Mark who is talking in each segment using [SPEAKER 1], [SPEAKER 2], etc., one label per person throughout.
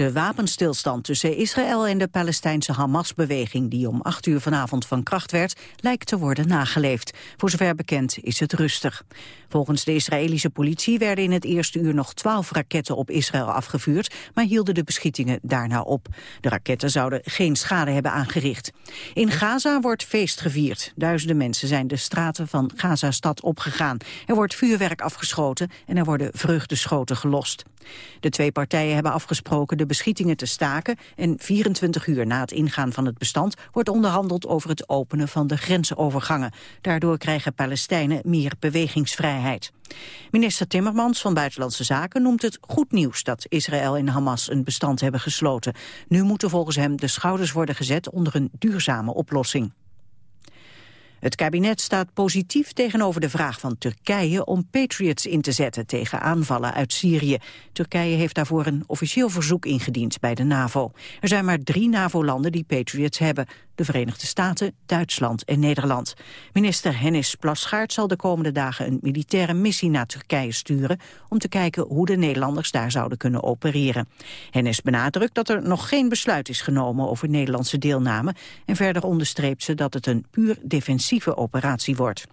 [SPEAKER 1] De wapenstilstand tussen Israël en de Palestijnse Hamas-beweging... die om 8 uur vanavond van kracht werd, lijkt te worden nageleefd. Voor zover bekend is het rustig. Volgens de Israëlische politie werden in het eerste uur nog 12 raketten op Israël afgevuurd... maar hielden de beschietingen daarna op. De raketten zouden geen schade hebben aangericht. In Gaza wordt feest gevierd. Duizenden mensen zijn de straten van Gaza-stad opgegaan. Er wordt vuurwerk afgeschoten en er worden vreugdeschoten gelost. De twee partijen hebben afgesproken de beschietingen te staken en 24 uur na het ingaan van het bestand wordt onderhandeld over het openen van de grensovergangen. Daardoor krijgen Palestijnen meer bewegingsvrijheid. Minister Timmermans van Buitenlandse Zaken noemt het goed nieuws dat Israël en Hamas een bestand hebben gesloten. Nu moeten volgens hem de schouders worden gezet onder een duurzame oplossing. Het kabinet staat positief tegenover de vraag van Turkije om Patriots in te zetten tegen aanvallen uit Syrië. Turkije heeft daarvoor een officieel verzoek ingediend bij de NAVO. Er zijn maar drie NAVO-landen die Patriots hebben de Verenigde Staten, Duitsland en Nederland. Minister Hennis Plasgaard zal de komende dagen een militaire missie naar Turkije sturen om te kijken hoe de Nederlanders daar zouden kunnen opereren. Hennis benadrukt dat er nog geen besluit is genomen over Nederlandse deelname en verder onderstreept ze dat het een puur defensieve operatie wordt.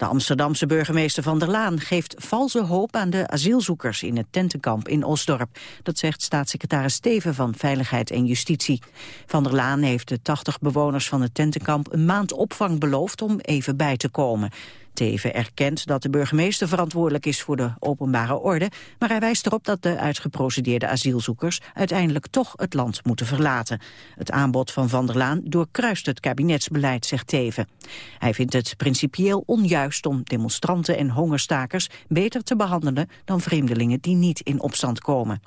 [SPEAKER 1] De Amsterdamse burgemeester Van der Laan geeft valse hoop aan de asielzoekers in het tentenkamp in Osdorp. Dat zegt staatssecretaris Steven van Veiligheid en Justitie. Van der Laan heeft de 80 bewoners van het tentenkamp een maand opvang beloofd om even bij te komen. Teven erkent dat de burgemeester verantwoordelijk is voor de openbare orde, maar hij wijst erop dat de uitgeprocedeerde asielzoekers uiteindelijk toch het land moeten verlaten. Het aanbod van Van der Laan doorkruist het kabinetsbeleid, zegt Teven. Hij vindt het principieel onjuist om demonstranten en hongerstakers beter te behandelen dan vreemdelingen die niet in opstand komen.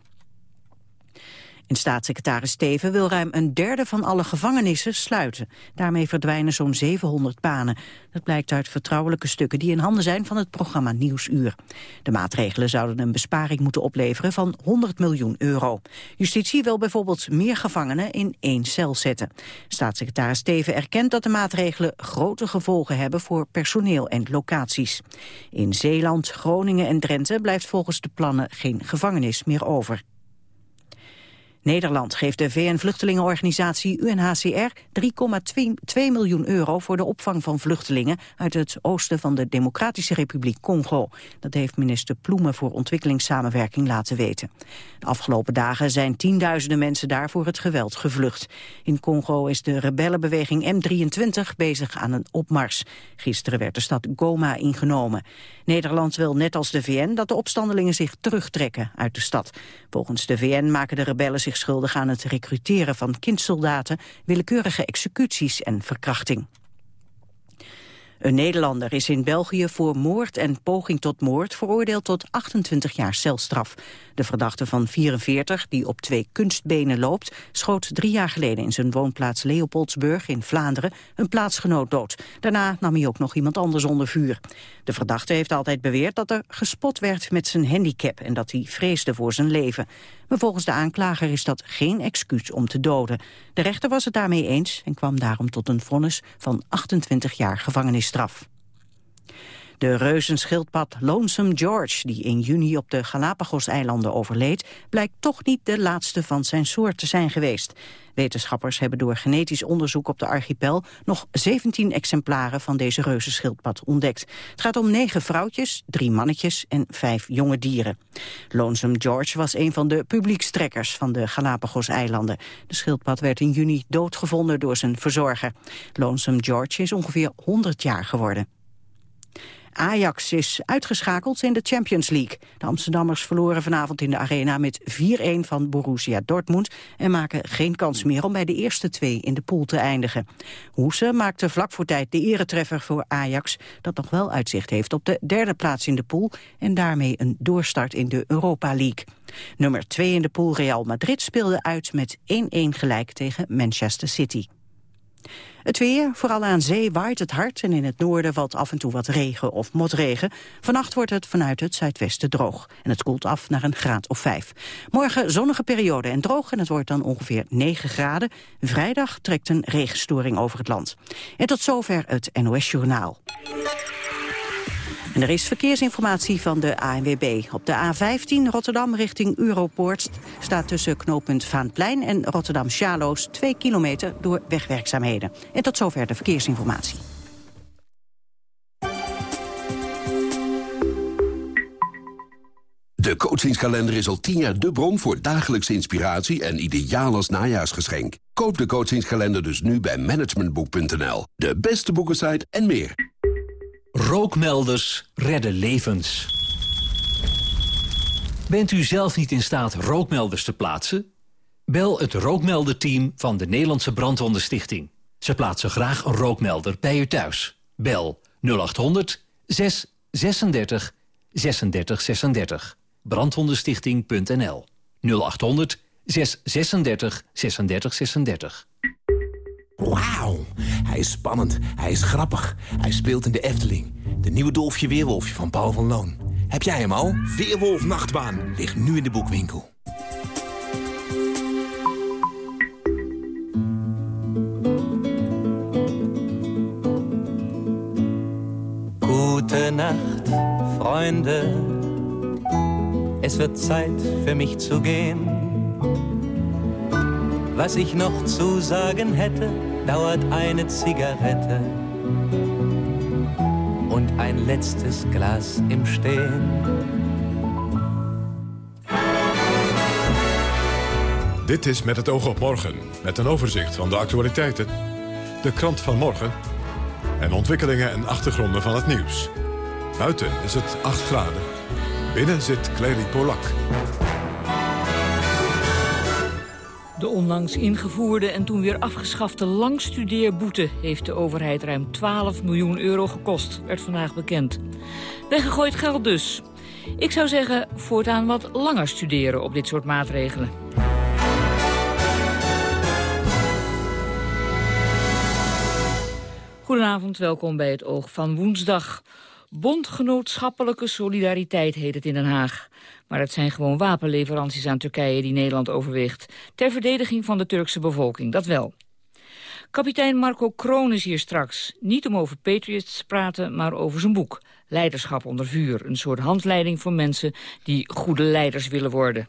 [SPEAKER 1] En staatssecretaris Steven wil ruim een derde van alle gevangenissen sluiten. Daarmee verdwijnen zo'n 700 banen. Dat blijkt uit vertrouwelijke stukken die in handen zijn van het programma Nieuwsuur. De maatregelen zouden een besparing moeten opleveren van 100 miljoen euro. Justitie wil bijvoorbeeld meer gevangenen in één cel zetten. Staatssecretaris Steven erkent dat de maatregelen grote gevolgen hebben voor personeel en locaties. In Zeeland, Groningen en Drenthe blijft volgens de plannen geen gevangenis meer over. Nederland geeft de VN-vluchtelingenorganisatie UNHCR 3,2 miljoen euro voor de opvang van vluchtelingen uit het oosten van de Democratische Republiek Congo. Dat heeft minister Ploemen voor ontwikkelingssamenwerking laten weten. De afgelopen dagen zijn tienduizenden mensen daar voor het geweld gevlucht. In Congo is de rebellenbeweging M23 bezig aan een opmars. Gisteren werd de stad Goma ingenomen. Nederland wil net als de VN dat de opstandelingen zich terugtrekken uit de stad. Volgens de VN maken de rebellen zich schuldig aan het recruteren van kindsoldaten, willekeurige executies en verkrachting. Een Nederlander is in België voor moord en poging tot moord veroordeeld tot 28 jaar celstraf. De verdachte van 44, die op twee kunstbenen loopt, schoot drie jaar geleden in zijn woonplaats Leopoldsburg in Vlaanderen een plaatsgenoot dood. Daarna nam hij ook nog iemand anders onder vuur. De verdachte heeft altijd beweerd dat er gespot werd met zijn handicap en dat hij vreesde voor zijn leven. Maar volgens de aanklager is dat geen excuus om te doden. De rechter was het daarmee eens en kwam daarom tot een vonnis van 28 jaar gevangenisstraf. De reuzenschildpad Lonesome George, die in juni op de Galapagos-eilanden overleed, blijkt toch niet de laatste van zijn soort te zijn geweest. Wetenschappers hebben door genetisch onderzoek op de archipel nog 17 exemplaren van deze reuzenschildpad ontdekt. Het gaat om negen vrouwtjes, drie mannetjes en vijf jonge dieren. Lonesome George was een van de publiekstrekkers van de Galapagos-eilanden. De schildpad werd in juni doodgevonden door zijn verzorger. Lonesome George is ongeveer 100 jaar geworden. Ajax is uitgeschakeld in de Champions League. De Amsterdammers verloren vanavond in de arena met 4-1 van Borussia Dortmund... en maken geen kans meer om bij de eerste twee in de pool te eindigen. Hoese maakte vlak voor tijd de eretreffer voor Ajax... dat nog wel uitzicht heeft op de derde plaats in de pool... en daarmee een doorstart in de Europa League. Nummer 2 in de pool Real Madrid speelde uit met 1-1 gelijk tegen Manchester City. Het weer, vooral aan zee, waait het hard en in het noorden valt af en toe wat regen of motregen. Vannacht wordt het vanuit het zuidwesten droog en het koelt af naar een graad of vijf. Morgen zonnige periode en droog en het wordt dan ongeveer 9 graden. Vrijdag trekt een regenstoring over het land. En tot zover het NOS Journaal. En er is verkeersinformatie van de ANWB. Op de A15 Rotterdam richting Europoort staat tussen knooppunt Vaanplein en Rotterdam-Sjaloos 2 kilometer door wegwerkzaamheden. En tot zover de verkeersinformatie.
[SPEAKER 2] De coachingskalender is al tien jaar de bron voor dagelijkse inspiratie en ideaal als najaarsgeschenk. Koop de coachingskalender dus nu bij managementboek.nl. De beste boekensite en meer.
[SPEAKER 3] Rookmelders redden levens. Bent u zelf niet in staat rookmelders te plaatsen? Bel het rookmelderteam van de Nederlandse Brandwondenstichting. Ze plaatsen graag een rookmelder bij u thuis. Bel 0800 636 36 36 brandwondenstichting.nl 0800 636 36 36.
[SPEAKER 4] Wauw, hij is spannend, hij is grappig, hij speelt in de Efteling. De nieuwe Dolfje Weerwolfje van Paul van Loon. Heb jij hem al? Weerwolf Nachtbaan ligt nu in de boekwinkel.
[SPEAKER 5] Gute Nacht, Freunde. Es wird Zeit für mich zu gehen. Was ich noch zu sagen hätte, dauert eine Zigarette und ein letztes Glas im Stehen.
[SPEAKER 6] Dit is Met het oog op morgen, met een overzicht van de actualiteiten, de krant van morgen en ontwikkelingen en achtergronden van het nieuws. Buiten is het 8 graden. Binnen zit Clary Polak.
[SPEAKER 7] De onlangs ingevoerde en toen weer afgeschafte langstudeerboete... heeft de overheid ruim 12 miljoen euro gekost, werd vandaag bekend. Weggegooid geld dus. Ik zou zeggen, voortaan wat langer studeren op dit soort maatregelen. Goedenavond, welkom bij het Oog van Woensdag. Bondgenootschappelijke solidariteit heet het in Den Haag. Maar het zijn gewoon wapenleveranties aan Turkije die Nederland overweegt. Ter verdediging van de Turkse bevolking, dat wel. Kapitein Marco Kroon is hier straks. Niet om over Patriots te praten, maar over zijn boek. Leiderschap onder vuur. Een soort handleiding voor mensen die goede leiders willen worden.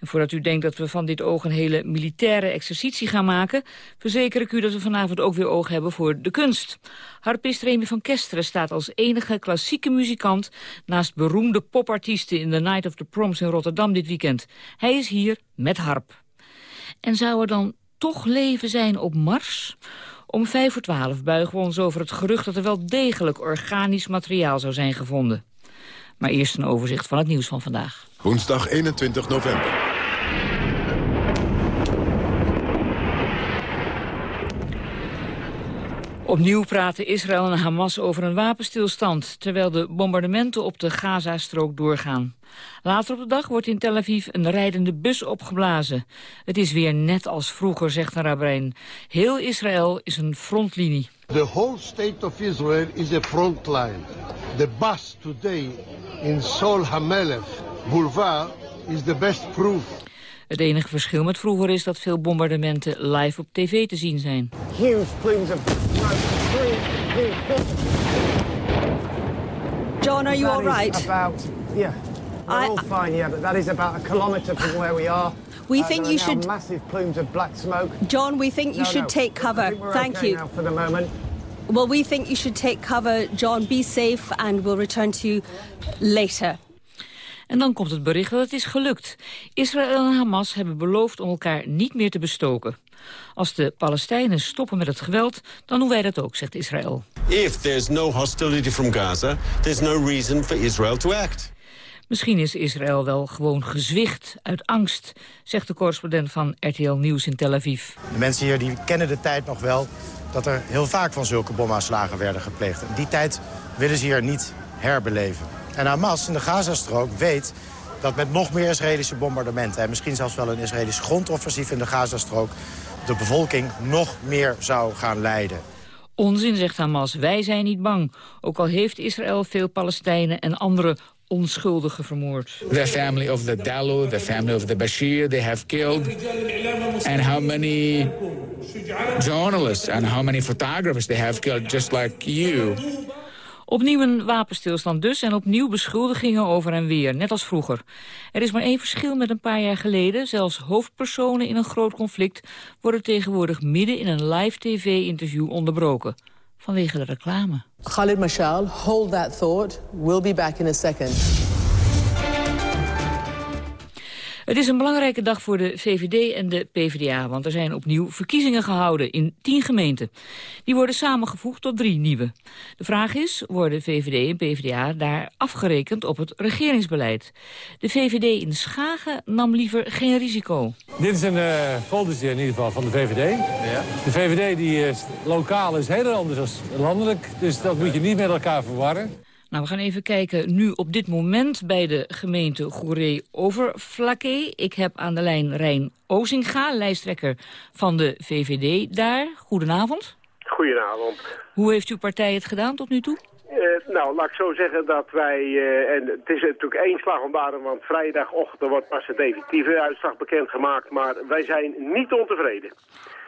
[SPEAKER 7] En voordat u denkt dat we van dit oog een hele militaire exercitie gaan maken... verzeker ik u dat we vanavond ook weer oog hebben voor de kunst. Harpist Remy van Kesteren staat als enige klassieke muzikant... naast beroemde popartiesten in The Night of the Proms in Rotterdam dit weekend. Hij is hier met harp. En zou er dan toch leven zijn op Mars... Om vijf voor twaalf buigen we ons over het gerucht dat er wel degelijk organisch materiaal zou zijn gevonden. Maar eerst een overzicht van het nieuws van vandaag.
[SPEAKER 6] Woensdag 21 november.
[SPEAKER 7] Opnieuw praten Israël en Hamas over een wapenstilstand... terwijl de bombardementen op de Gazastrook doorgaan. Later op de dag wordt in Tel Aviv een rijdende bus opgeblazen. Het is weer net als vroeger, zegt een rabbijn. Heel Israël is een frontlinie.
[SPEAKER 8] The whole state of Israel is a frontline. The bus today in Sol Hamelech Boulevard is the best proof.
[SPEAKER 7] Het enige verschil met vroeger is dat veel bombardementen live op tv te zien zijn.
[SPEAKER 9] Huge plumes of
[SPEAKER 10] John, are you all right?
[SPEAKER 9] About, yeah. We're all fine, yeah, but that is about a kilometre from where we are.
[SPEAKER 10] We uh, think you should...
[SPEAKER 9] massive plumes of black smoke.
[SPEAKER 10] John, we think you
[SPEAKER 9] no,
[SPEAKER 10] should
[SPEAKER 9] no.
[SPEAKER 10] take cover. Thank
[SPEAKER 9] okay
[SPEAKER 10] you.
[SPEAKER 9] Now for the moment.
[SPEAKER 10] Well, we think you should take cover. John, be safe and we'll return to you later.
[SPEAKER 7] En dan komt het bericht dat het is gelukt. Israël en Hamas hebben beloofd om elkaar niet meer te bestoken. Als de Palestijnen stoppen met het geweld, dan doen wij dat ook, zegt Israël.
[SPEAKER 11] If there's no hostility from Gaza, there's no reason for Israel to act.
[SPEAKER 7] Misschien is Israël wel gewoon gezwicht uit angst, zegt de correspondent van RTL Nieuws in Tel Aviv.
[SPEAKER 12] De mensen hier die kennen de tijd nog wel dat er heel vaak van zulke bomaanslagen werden gepleegd. Die tijd willen ze hier niet herbeleven. En Hamas in de Gazastrook weet dat met nog meer Israëlische bombardementen... en misschien zelfs wel een Israëlisch grondoffensief in de Gazastrook... de bevolking nog meer zou gaan lijden.
[SPEAKER 7] Onzin, zegt Hamas. Wij zijn niet bang. Ook al heeft Israël veel Palestijnen en andere onschuldigen vermoord.
[SPEAKER 13] The family of the Dalu, the family of the Bashir, they have killed. And how many journalists and how many photographers they have killed just like you.
[SPEAKER 7] Opnieuw een wapenstilstand dus en opnieuw beschuldigingen over en weer, net als vroeger. Er is maar één verschil met een paar jaar geleden. Zelfs hoofdpersonen in een groot conflict worden tegenwoordig midden in een live tv-interview onderbroken. Vanwege de reclame.
[SPEAKER 14] Khalid Mashal, hold that thought. We'll be back in a second.
[SPEAKER 7] Het is een belangrijke dag voor de VVD en de PvdA... want er zijn opnieuw verkiezingen gehouden in tien gemeenten. Die worden samengevoegd tot drie nieuwe. De vraag is, worden VVD en PvdA daar afgerekend op het regeringsbeleid? De VVD in Schagen nam liever geen risico.
[SPEAKER 15] Dit is een uh, foldertje in ieder geval van de VVD. Ja. De VVD die is, lokaal is heel anders dan landelijk, dus dat moet je niet met elkaar verwarren.
[SPEAKER 7] Nou, we gaan even kijken nu op dit moment bij de gemeente Goeree-Overflakkee. Ik heb aan de lijn Rijn Ozinga, lijsttrekker van de VVD daar. Goedenavond.
[SPEAKER 16] Goedenavond.
[SPEAKER 7] Hoe heeft uw partij het gedaan tot nu toe?
[SPEAKER 16] Uh, nou, laat ik zo zeggen dat wij, uh, en het is natuurlijk één slag om want vrijdagochtend wordt pas de definitieve uitslag bekendgemaakt, maar wij zijn niet ontevreden.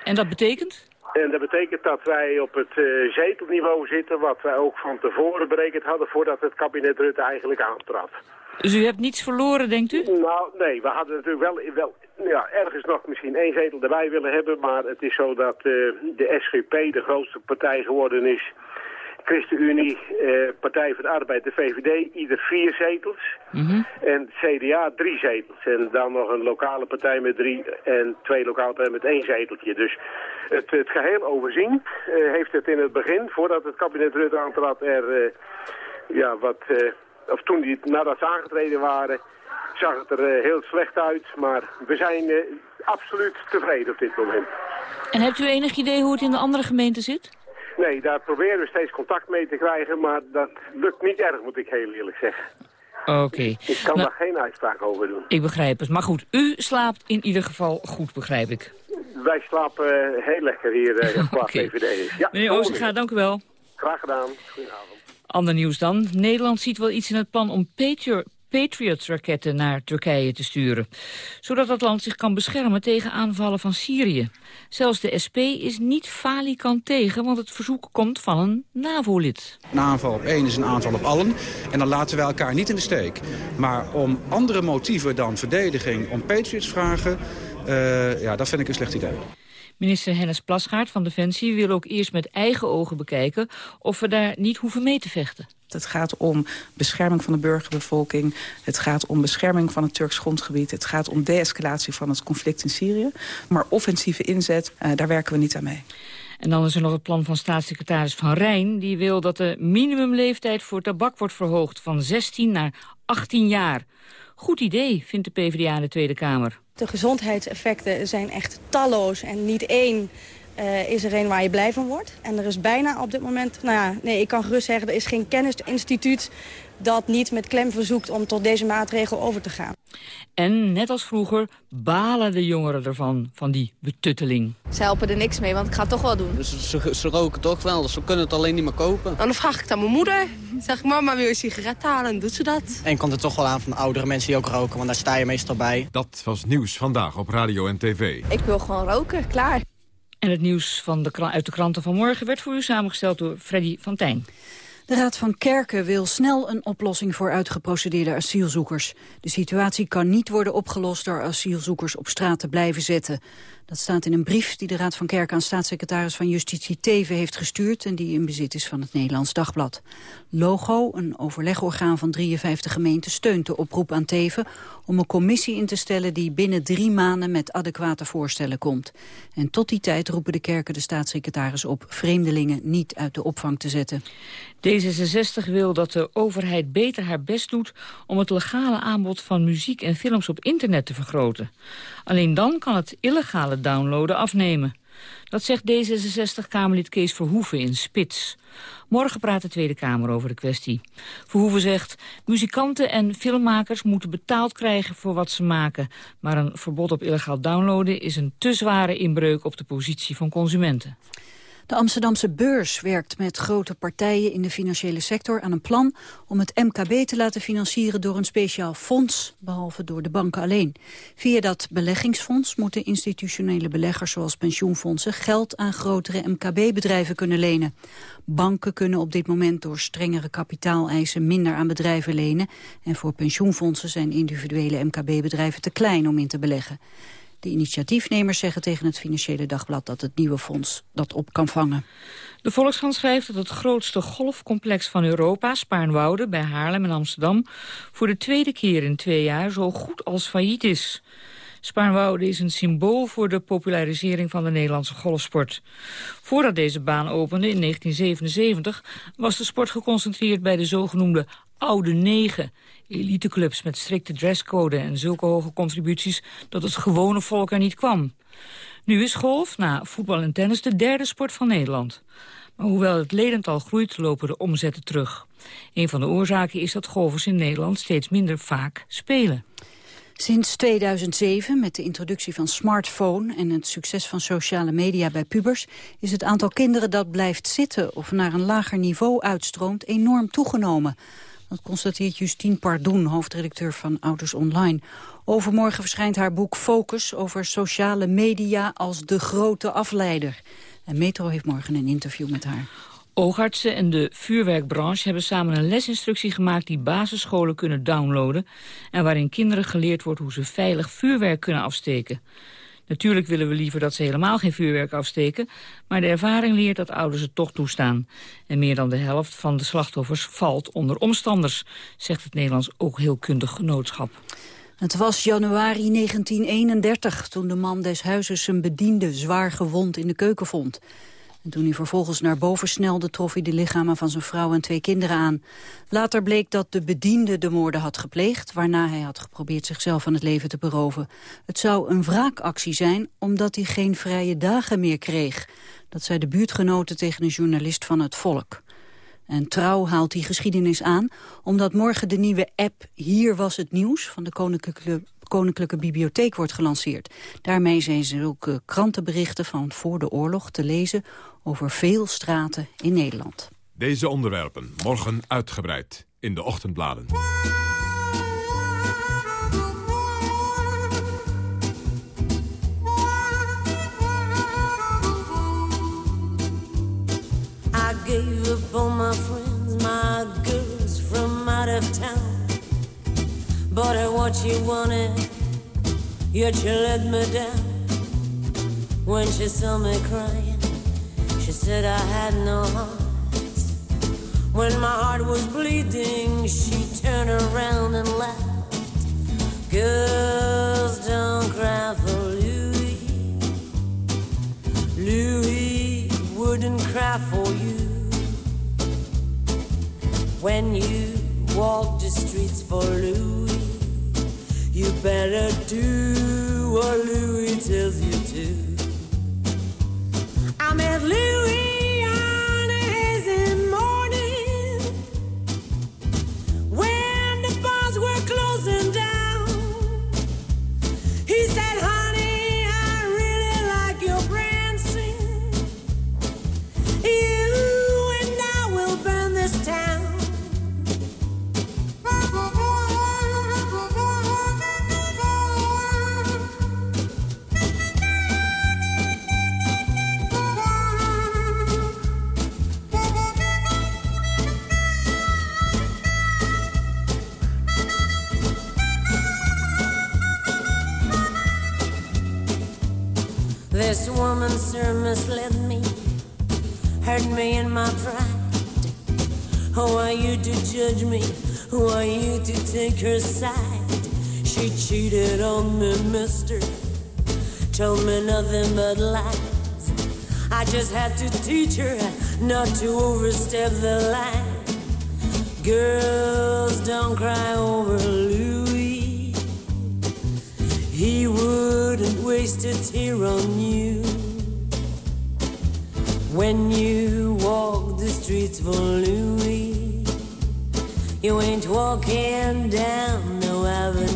[SPEAKER 7] En dat betekent?
[SPEAKER 16] En dat betekent dat wij op het uh, zetelniveau zitten, wat wij ook van tevoren berekend hadden voordat het kabinet Rutte eigenlijk aantrad.
[SPEAKER 7] Dus u hebt niets verloren, denkt u?
[SPEAKER 16] Nou, nee, we hadden natuurlijk wel, wel ja, ergens nog misschien één zetel erbij willen hebben, maar het is zo dat uh, de SGP de grootste partij geworden is ChristenUnie, eh, Partij voor de Arbeid, de VVD, ieder vier zetels. Mm En CDA drie zetels. En dan nog een lokale partij met drie en twee lokale partijen met één zeteltje. Dus het, het geheel overzien uh, heeft het in het begin, voordat het kabinet Rutte aantrad, er uh, ja, wat... Of toen die, nadat ze aangetreden waren, zag het er heel slecht uit. Maar we zijn absoluut tevreden op dit moment.
[SPEAKER 7] En hebt u enig idee hoe het in de andere gemeenten zit?
[SPEAKER 16] Nee, daar proberen we steeds contact mee te krijgen, maar dat lukt niet erg, moet ik heel eerlijk zeggen.
[SPEAKER 7] Oké.
[SPEAKER 16] Ik kan nou, daar geen uitspraak over doen.
[SPEAKER 7] Ik begrijp het. Maar goed, u slaapt in ieder geval goed, begrijp ik.
[SPEAKER 16] Wij slapen eh, heel lekker hier uh, qua okay. VVD.
[SPEAKER 7] Ja, Meneer Oosterga, dank u wel.
[SPEAKER 16] Graag gedaan. Goedenavond.
[SPEAKER 7] Ander nieuws dan. Nederland ziet wel iets in het plan om Patriot-raketten naar Turkije te sturen. Zodat dat land zich kan beschermen tegen aanvallen van Syrië. Zelfs de SP is niet falikant tegen, want het verzoek komt van een NAVO-lid.
[SPEAKER 17] Een aanval op één is een aanval op allen. En dan laten we elkaar niet in de steek. Maar om andere motieven dan verdediging, om Patriots vragen... Uh, ja, dat vind ik een slecht idee.
[SPEAKER 7] Minister Hennis Plasgaard van Defensie wil ook eerst met eigen ogen bekijken... of we daar niet hoeven mee te vechten.
[SPEAKER 18] Het gaat om bescherming van de burgerbevolking. Het gaat om bescherming van het Turks grondgebied. Het gaat om de-escalatie van het conflict in Syrië. Maar offensieve inzet, uh, daar werken we niet aan mee.
[SPEAKER 7] En dan is er nog het plan van staatssecretaris Van Rijn. Die wil dat de minimumleeftijd voor tabak wordt verhoogd van 16 naar 18 jaar. Goed idee, vindt de PvdA in de Tweede Kamer.
[SPEAKER 19] De gezondheidseffecten zijn echt talloos en niet één uh, is er een waar je blij van wordt. En er is bijna op dit moment, nou ja, nee, ik kan gerust zeggen... er is geen kennisinstituut dat niet met klem verzoekt om tot deze maatregel over te gaan.
[SPEAKER 7] En net als vroeger balen de jongeren ervan, van die betutteling.
[SPEAKER 20] Ze helpen er niks mee, want ik ga het toch wel doen.
[SPEAKER 21] Dus ze, ze roken toch wel, dus ze kunnen het alleen niet meer kopen. En
[SPEAKER 20] dan vraag ik aan mijn moeder. Zeg ik, mama, wil je een sigaret halen? En doet ze dat.
[SPEAKER 22] En komt het toch wel aan van oudere mensen die ook roken, want daar sta je meestal bij.
[SPEAKER 6] Dat was nieuws vandaag op radio en tv.
[SPEAKER 20] Ik wil gewoon roken, klaar.
[SPEAKER 7] En het nieuws van de, uit de kranten van morgen werd voor u samengesteld door Freddy van Tijn.
[SPEAKER 1] De Raad van Kerken wil snel een oplossing voor uitgeprocedeerde asielzoekers. De situatie kan niet worden opgelost door asielzoekers op straat te blijven zetten. Dat staat in een brief die de Raad van Kerken aan staatssecretaris van Justitie Teven heeft gestuurd en die in bezit is van het Nederlands Dagblad. Logo, een overlegorgaan van 53 gemeenten, steunt de oproep aan Teven om een commissie in te stellen die binnen drie maanden met adequate voorstellen komt. En tot die tijd roepen de kerken de staatssecretaris op vreemdelingen niet uit de opvang te zetten.
[SPEAKER 7] D66 wil dat de overheid beter haar best doet om het legale aanbod van muziek en films op internet te vergroten. Alleen dan kan het illegale downloaden afnemen. Dat zegt D66-Kamerlid Kees Verhoeven in Spits. Morgen praat de Tweede Kamer over de kwestie. Verhoeven zegt, muzikanten en filmmakers moeten betaald krijgen voor wat ze maken. Maar een verbod op illegaal downloaden is een te zware inbreuk op de positie van consumenten.
[SPEAKER 23] De Amsterdamse beurs werkt met grote partijen in de financiële sector aan een plan om het MKB te laten financieren door een speciaal fonds, behalve door de banken alleen. Via dat beleggingsfonds moeten institutionele beleggers zoals pensioenfondsen geld aan grotere MKB-bedrijven kunnen lenen. Banken kunnen op dit moment door strengere kapitaaleisen minder aan bedrijven lenen en voor pensioenfondsen zijn individuele MKB-bedrijven te klein om in te beleggen. De initiatiefnemers zeggen tegen het Financiële Dagblad dat het nieuwe fonds dat op kan vangen.
[SPEAKER 7] De Volkskrant schrijft dat het grootste golfcomplex van Europa, Spaarnwoude, bij Haarlem en Amsterdam, voor de tweede keer in twee jaar zo goed als failliet is. Spaarnwoude is een symbool voor de popularisering van de Nederlandse golfsport. Voordat deze baan opende in 1977 was de sport geconcentreerd bij de zogenoemde Oude Negen eliteclubs met strikte dresscode en zulke hoge contributies dat het gewone volk er niet kwam. Nu is golf, na voetbal en tennis, de derde sport van Nederland. Maar hoewel het ledental groeit, lopen de omzetten terug. Een van de oorzaken is dat golfers in Nederland steeds minder vaak spelen.
[SPEAKER 23] Sinds 2007, met de introductie van smartphone en het succes van sociale media bij pubers, is het aantal kinderen dat blijft zitten of naar een lager niveau uitstroomt enorm toegenomen. Dat constateert Justine Pardoen, hoofdredacteur van Ouders Online. Overmorgen verschijnt haar boek Focus over sociale media als de grote afleider. En Metro heeft morgen een interview met haar.
[SPEAKER 7] Oogartsen en de vuurwerkbranche hebben samen een lesinstructie gemaakt die basisscholen kunnen downloaden en waarin kinderen geleerd wordt hoe ze veilig vuurwerk kunnen afsteken. Natuurlijk willen we liever dat ze helemaal geen vuurwerk afsteken... maar de ervaring leert dat ouders het toch toestaan. En meer dan de helft van de slachtoffers valt onder omstanders... zegt het Nederlands Oogheelkundig Genootschap.
[SPEAKER 23] Het was januari 1931 toen de man des huizes zijn bediende zwaar gewond in de keuken vond. En toen hij vervolgens naar boven snelde, trof hij de lichamen van zijn vrouw en twee kinderen aan. Later bleek dat de bediende de moorden had gepleegd, waarna hij had geprobeerd zichzelf van het leven te beroven. Het zou een wraakactie zijn, omdat hij geen vrije dagen meer kreeg. Dat zei de buurtgenoten tegen een journalist van het Volk. En Trouw haalt die geschiedenis aan, omdat morgen de nieuwe app Hier was het nieuws van de Koninklijke Bibliotheek wordt gelanceerd. Daarmee zijn zulke krantenberichten van voor de oorlog te lezen over veel straten in Nederland.
[SPEAKER 6] Deze onderwerpen morgen uitgebreid in de ochtendbladen.
[SPEAKER 24] I gave up all my friends, my girls from out of town. Bought her what you wanted, yet you let me down. When she saw me crying, she said I had no heart. When my heart was bleeding, she turned around and laughed. Girls don't cry for Louis. Louis wouldn't cry for you. When you walk the streets for Louis. You better do what Louis tells you to. Met Louis This woman, sir, misled me, hurt me in my pride. Who are you to judge me? Who are you to take her side? She cheated on me, mister. Told me nothing but lies. I just had to teach her not to overstep the line. Girls don't cry over Louis. He wouldn't waste a tear on you. When you walk the streets for Louis, you ain't walking down no avenue.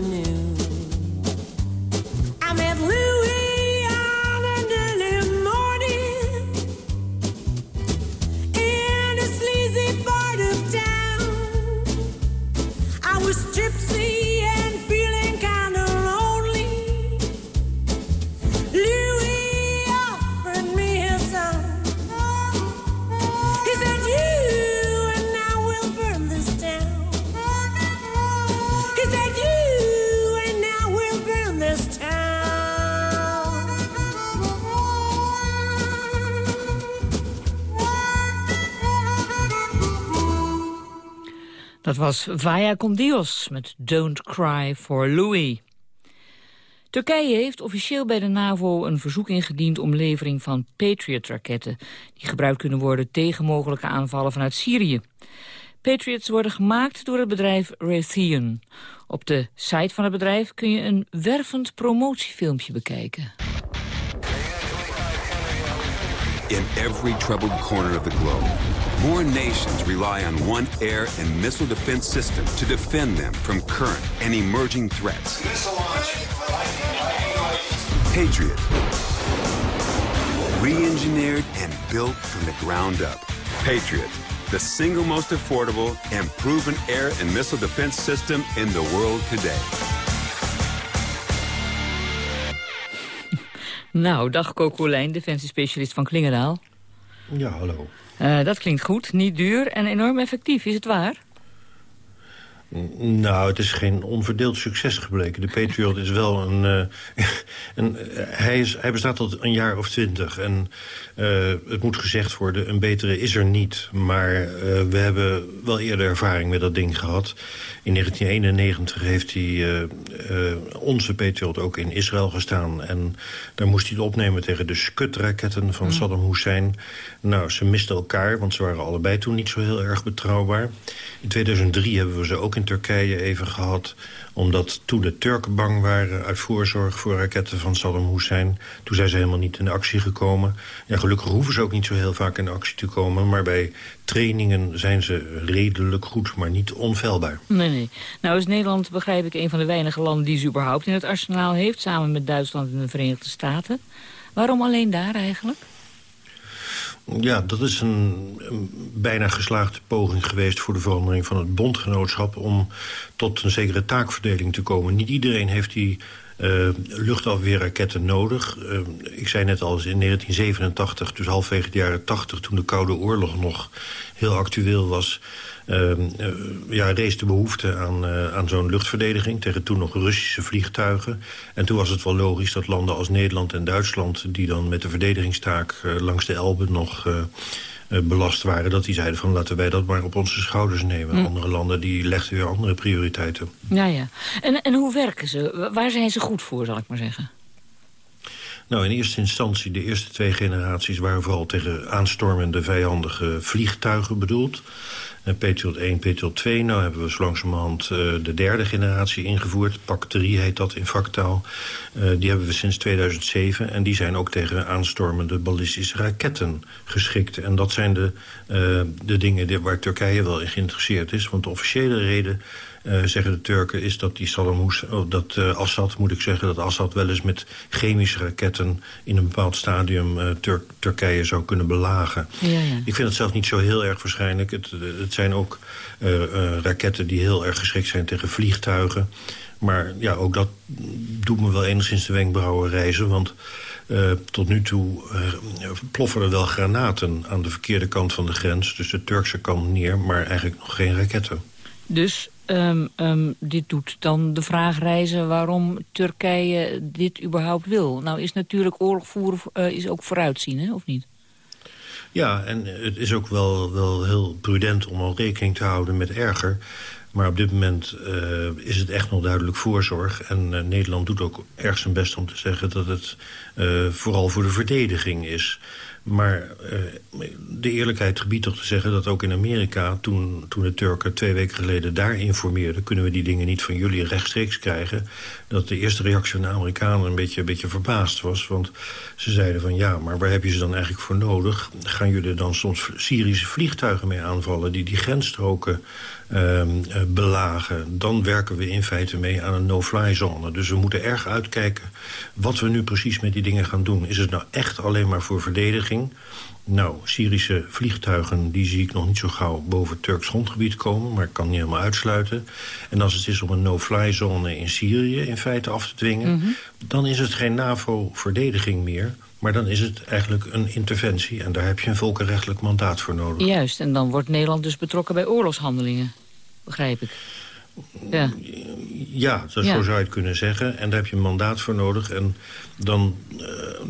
[SPEAKER 7] Dat was Vaya con Dios met Don't Cry for Louis. Turkije heeft officieel bij de NAVO een verzoek ingediend om levering van Patriot-raketten. Die gebruikt kunnen worden tegen mogelijke aanvallen vanuit Syrië. Patriots worden gemaakt door het bedrijf Raytheon. Op de site van het bedrijf kun je een wervend promotiefilmpje bekijken.
[SPEAKER 25] In every troubled corner of the globe, more nations rely on one air and missile defense system to defend them from current and emerging threats. Patriot. Re-engineered and built from the ground up. Patriot, the single most affordable and proven air and missile defense system in the world today.
[SPEAKER 7] Nou, dag Coco Lijn, defensiespecialist van Klingendaal.
[SPEAKER 26] Ja, hallo.
[SPEAKER 7] Eh, dat klinkt goed, niet duur en enorm effectief. Is het waar?
[SPEAKER 26] Nou, het is geen onverdeeld succes gebleken. De Patriot is wel een... eh, een eh, hij, is, hij bestaat al een jaar of twintig. En eh, het moet gezegd worden, een betere is er niet. Maar we hebben wel eerder ervaring met dat ding gehad. In 1991 heeft hij onze Patriot ook in Israël gestaan. En daar moest hij het opnemen tegen de Scud-raketten van Saddam Hussein. Nou, ze misten elkaar, want ze waren allebei toen niet zo heel erg betrouwbaar. In 2003 hebben we ze ook in Turkije even gehad omdat toen de Turken bang waren uit voorzorg voor raketten van Saddam Hussein... toen zijn ze helemaal niet in actie gekomen. Ja, gelukkig hoeven ze ook niet zo heel vaak in actie te komen... maar bij trainingen zijn ze redelijk goed, maar niet onfeilbaar.
[SPEAKER 7] Nee, nee. Nou is Nederland, begrijp ik, een van de weinige landen... die ze überhaupt in het arsenaal heeft, samen met Duitsland en de Verenigde Staten. Waarom alleen daar eigenlijk?
[SPEAKER 26] Ja, dat is een, bijna geslaagde poging geweest voor de verandering van het bondgenootschap... om tot een zekere taakverdeling te komen. Niet iedereen heeft die uh, luchtafweerraketten nodig. Uh, ik zei net al, in 1987, dus halfwege de jaren 80... toen de Koude Oorlog nog heel actueel was... Uh, ja, rees de behoefte aan, uh, aan zo'n luchtverdediging... tegen toen nog Russische vliegtuigen. En toen was het wel logisch dat landen als Nederland en Duitsland... die dan met de verdedigingstaak uh, langs de Elbe nog belast waren... dat die zeiden van laten wij dat maar op onze schouders nemen. Mm. Andere landen die legden weer andere prioriteiten.
[SPEAKER 7] Ja, ja. En, en hoe werken ze? Waar zijn ze goed voor, zal ik maar zeggen?
[SPEAKER 26] Nou, in eerste instantie, de eerste twee generaties... waren vooral tegen aanstormende vijandige vliegtuigen bedoeld. En Patriot 1, Patriot 2. Nou hebben we zo langzamerhand uh, de derde generatie ingevoerd. PAC 3 heet dat in vaktaal. Uh, die hebben we sinds 2007. En die zijn ook tegen aanstormende ballistische raketten geschikt. En dat zijn de, uh, de dingen waar Turkije wel in geïnteresseerd is. Want de officiële reden... Uh, zeggen de Turken, is dat die Saddam Hussein, dat uh, Assad, moet ik zeggen, dat Assad wel eens met chemische raketten in een bepaald stadium uh, Tur Turkije zou kunnen belagen.
[SPEAKER 7] Ja, ja.
[SPEAKER 26] Ik vind het zelf niet zo heel erg waarschijnlijk. Het, het zijn ook raketten die heel erg geschikt zijn tegen vliegtuigen. Maar ja, ook dat doet me wel enigszins de wenkbrauwen reizen, want... Uh, tot nu toe uh, ploffen er wel granaten aan de verkeerde kant van de grens. Dus de Turkse kant neer, maar eigenlijk nog geen raketten.
[SPEAKER 7] Dus um, um, dit doet dan de vraag reizen waarom Turkije dit überhaupt wil. Nou is natuurlijk oorlog voeren uh, is ook vooruitzien, hè, of niet?
[SPEAKER 26] Ja, en het is ook wel, wel heel prudent om al rekening te houden met erger. Maar op dit moment uh, is het echt nog duidelijk voorzorg. En uh, Nederland doet ook erg zijn best om te zeggen dat het vooral voor de verdediging is. Maar uh, de eerlijkheid gebiedt toch te zeggen dat ook in Amerika... Toen, toen de Turken twee weken geleden daar informeerden... kunnen we die dingen niet van jullie rechtstreeks krijgen... dat de eerste reactie van de Amerikanen een beetje, een beetje verbaasd was. Want ze zeiden van ja, maar waar heb je ze dan eigenlijk voor nodig? Gaan jullie dan soms Syrische vliegtuigen mee aanvallen... die die grensstroken ehm, eh, belagen... dan werken we in feite mee aan een no-fly zone. Dus we moeten erg uitkijken wat we nu precies met die dingen gaan doen. Is het nou echt alleen maar voor verdediging... Nou, Syrische vliegtuigen die zie ik nog niet zo gauw boven Turks grondgebied komen... maar ik kan niet helemaal uitsluiten. En als het is om een no-fly zone in Syrië in feite af te dwingen...
[SPEAKER 7] Mhm.
[SPEAKER 26] dan is het geen NAVO-verdediging meer... maar dan is het eigenlijk een interventie... en daar heb je een volkenrechtelijk mandaat voor nodig.
[SPEAKER 7] Juist, en dan wordt Nederland dus betrokken bij oorlogshandelingen. Begrijp ik. Ja.
[SPEAKER 26] Ja, zo zou je het kunnen zeggen. En daar heb je een mandaat voor nodig. En dan eh,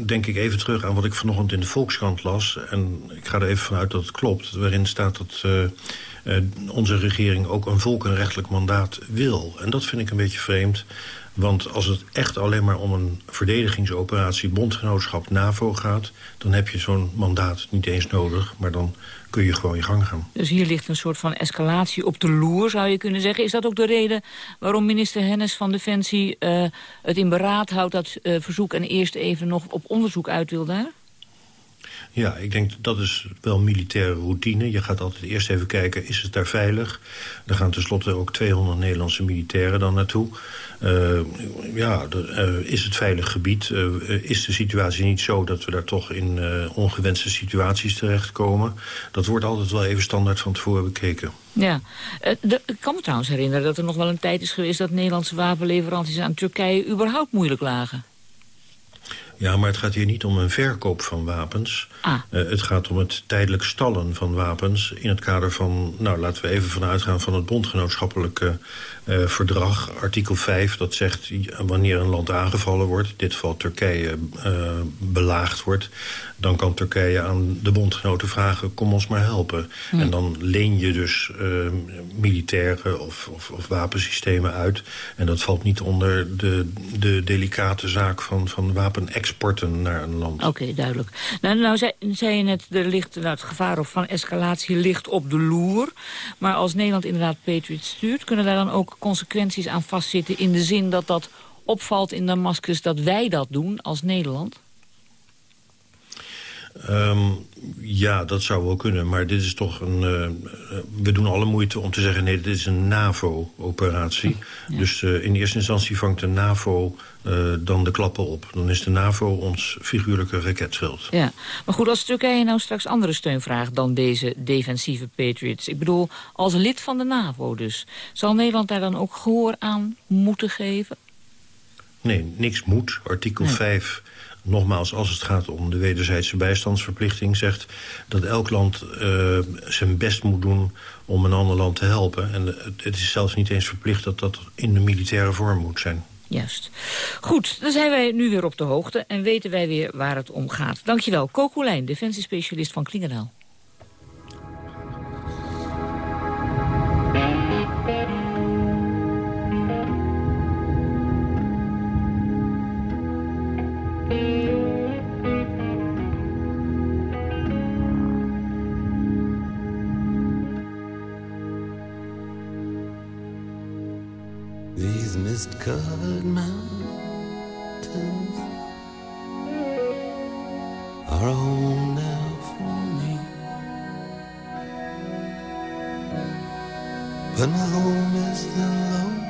[SPEAKER 26] denk ik even terug aan wat ik vanochtend in de Volkskrant las. En ik ga er even vanuit dat het klopt. Waarin staat dat eh, eh, onze regering ook een volkenrechtelijk mandaat wil. En dat vind ik een beetje vreemd. Want als het echt alleen maar om een verdedigingsoperatie... bondgenootschap NAVO gaat... dan heb je zo'n mandaat niet eens nodig. Maar dan kun je gewoon je gang gaan.
[SPEAKER 7] Dus hier ligt een soort van escalatie op de loer, zou je kunnen zeggen. Is dat ook de reden waarom minister Hennis van Defensie eh, het in beraad houdt... dat eh, verzoek en eerst even nog op onderzoek uit wil daar?
[SPEAKER 26] Ja, ik denk dat is wel militaire routine. Je gaat altijd eerst even kijken, is het daar veilig? Er gaan tenslotte ook 200 Nederlandse militairen dan naartoe. Eh, ja, eh, is het veilig gebied? Eh, is de situatie niet zo dat we daar toch in ongewenste situaties terechtkomen? Dat wordt altijd wel even standaard van tevoren bekeken.
[SPEAKER 7] Ja, de- ik kan me trouwens herinneren dat er nog wel een tijd is geweest... dat Nederlandse wapenleveranties aan Turkije überhaupt moeilijk lagen.
[SPEAKER 26] Ja, maar het gaat hier niet om een verkoop van wapens.
[SPEAKER 7] Ah.
[SPEAKER 26] Eh, het gaat om het tijdelijk stallen van wapens... in het kader van, nou, laten we even vanuit gaan... van het bondgenootschappelijke eh, verdrag, artikel 5... dat zegt wanneer een land aangevallen wordt... in dit geval Turkije eh, belaagd wordt... dan kan Turkije aan de bondgenoten vragen... kom ons maar helpen.
[SPEAKER 7] Hm.
[SPEAKER 26] En dan leen je dus eh, militaire of, of, of wapensystemen uit. En dat valt niet onder de, de delicate zaak van, van wapenexporten naar een land.
[SPEAKER 7] Oké, duidelijk. Nou, nou zei, zei je net, er ligt, nou, het gevaar op van escalatie ligt op de loer. Maar als Nederland inderdaad Patriot stuurt... kunnen daar dan ook consequenties aan vastzitten... in de zin dat dat opvalt in Damascus dat wij dat doen als Nederland?
[SPEAKER 26] Ehm, ja, dat zou wel kunnen. Maar dit is toch een... eh, eh, we doen alle moeite om te zeggen... nee, dit is een NAVO-operatie. Dus eh, in eerste instantie vangt de NAVO eh, dan de klappen op. Dan is de NAVO ons figuurlijke raketschild.
[SPEAKER 7] Ja, maar goed, als Turkije nou straks andere steun vraagt dan deze defensieve Patriots... ik bedoel, als lid van de NAVO dus... zal Nederland daar dan ook gehoor aan moeten geven?
[SPEAKER 26] Nee, niks moet. Artikel 5, nogmaals, als het gaat om de wederzijdse bijstandsverplichting... zegt dat elk land eh, zijn best moet doen om een ander land te helpen. En het, het is zelfs niet eens verplicht dat dat in de militaire vorm moet zijn.
[SPEAKER 7] Juist. Goed, dan zijn wij nu weer op de hoogte en weten wij weer waar het om gaat. Dankjewel, Coco Lijn, defensiespecialist van Klingendaal.
[SPEAKER 24] Are now for me. But my home is the lowlands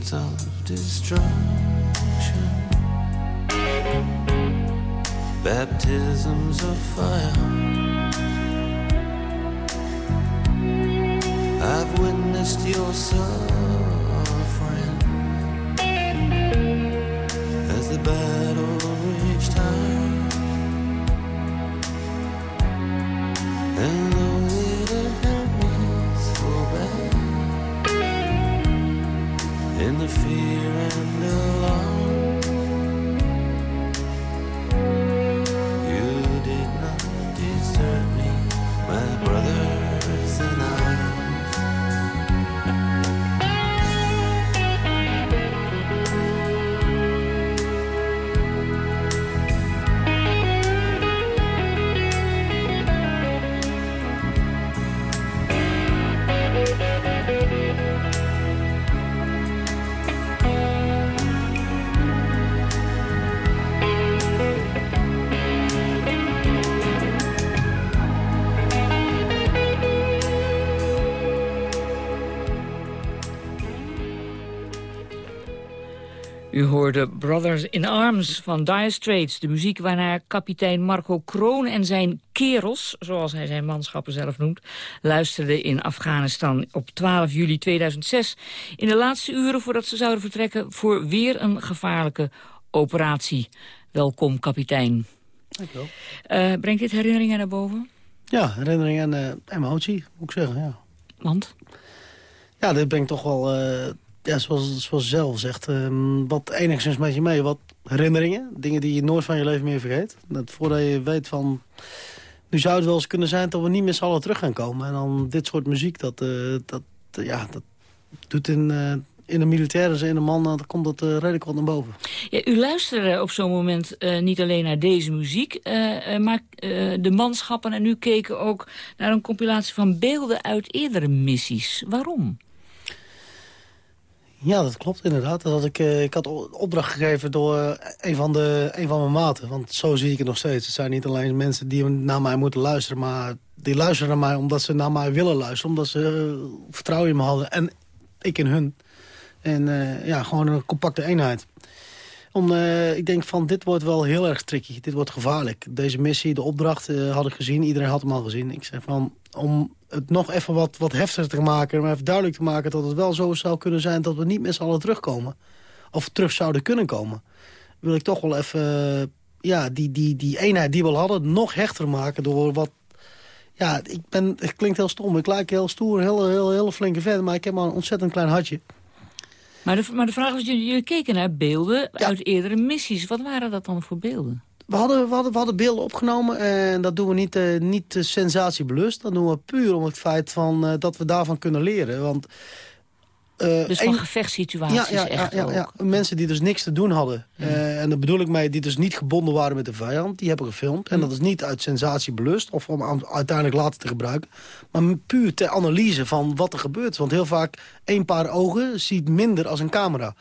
[SPEAKER 24] of destruction, baptisms of fire. I've witnessed your suffering
[SPEAKER 7] U hoorde Brothers in Arms van Dire Straits. De muziek waarnaar kapitein Marco Kroon en zijn kerels... zoals hij zijn manschappen zelf noemt... luisterde in Afghanistan op 12 juli 2006... in de laatste uren voordat ze zouden vertrekken... voor weer een gevaarlijke operatie. Welkom, kapitein.
[SPEAKER 27] Dankjewel.
[SPEAKER 7] Uh, brengt dit herinneringen naar boven?
[SPEAKER 27] Ja, herinneringen en uh, emotie, moet ik zeggen, ja.
[SPEAKER 7] Want?
[SPEAKER 27] Ja, dit brengt toch wel... Uh, ja, zoals, zoals zelf zegt, um, wat enigszins met je mee. Wat herinneringen, dingen die je nooit van je leven meer vergeet. Dat voordat je weet van... Nu zou het wel eens kunnen zijn dat we niet meer z'n allen terug gaan komen. En dan dit soort muziek, dat, uh, dat, uh, ja, dat doet in, uh, in de militaire in de man, dan komt dat redelijk wat naar boven.
[SPEAKER 7] Ja, u luisterde op zo'n moment niet alleen naar deze muziek, maar de manschappen en u keken ook naar een compilatie van beelden uit eerdere missies. Waarom?
[SPEAKER 27] Ja, dat klopt inderdaad. Dat ik, uh, ik had opdracht gegeven door uh, een, van de, een van mijn maten. Want zo zie ik het nog steeds. Het zijn niet alleen mensen die naar mij moeten luisteren... maar die luisteren naar mij omdat ze naar mij willen luisteren. Omdat ze uh, vertrouwen in me hadden en ik in hun. En ja, gewoon een compacte eenheid. Om, ik denk van, dit wordt wel heel erg tricky. Dit wordt gevaarlijk. Deze missie, de opdracht, had ik gezien. Iedereen had hem al gezien. Ik zeg van, om het nog even wat, wat heftiger te maken... maar even duidelijk te maken dat het wel zo zou kunnen zijn... dat we niet met z'n allen terugkomen. Of terug zouden kunnen komen. Wil ik toch wel even ja, die, die, die eenheid die we al hadden... nog hechter maken door wat... Ja, ik ben, het klinkt heel stom. Ik lijk heel stoer, heel, heel, heel flinke vet... maar ik heb maar een ontzettend klein hartje.
[SPEAKER 7] Maar de, maar de vraag is, jullie, jullie keken naar beelden ja. uit eerdere missies. Wat waren dat dan voor beelden?
[SPEAKER 27] We hadden, we, hadden, we hadden beelden opgenomen en dat doen we niet, uh, niet uh, sensatiebelust. Dat doen we puur om het feit van, uh, dat we daarvan kunnen leren. Want,
[SPEAKER 7] dus van een, gevechtssituaties
[SPEAKER 27] ja, ja,
[SPEAKER 7] echt
[SPEAKER 27] ja, ja, Mensen die dus niks te doen hadden. Ja. en daar bedoel ik mee, die dus niet gebonden waren met de vijand. Die hebben gefilmd. En dat is niet uit sensatiebelust of om uiteindelijk later te gebruiken. Maar puur ter analyse van wat er gebeurt. Want heel vaak één paar ogen ziet minder als een camera.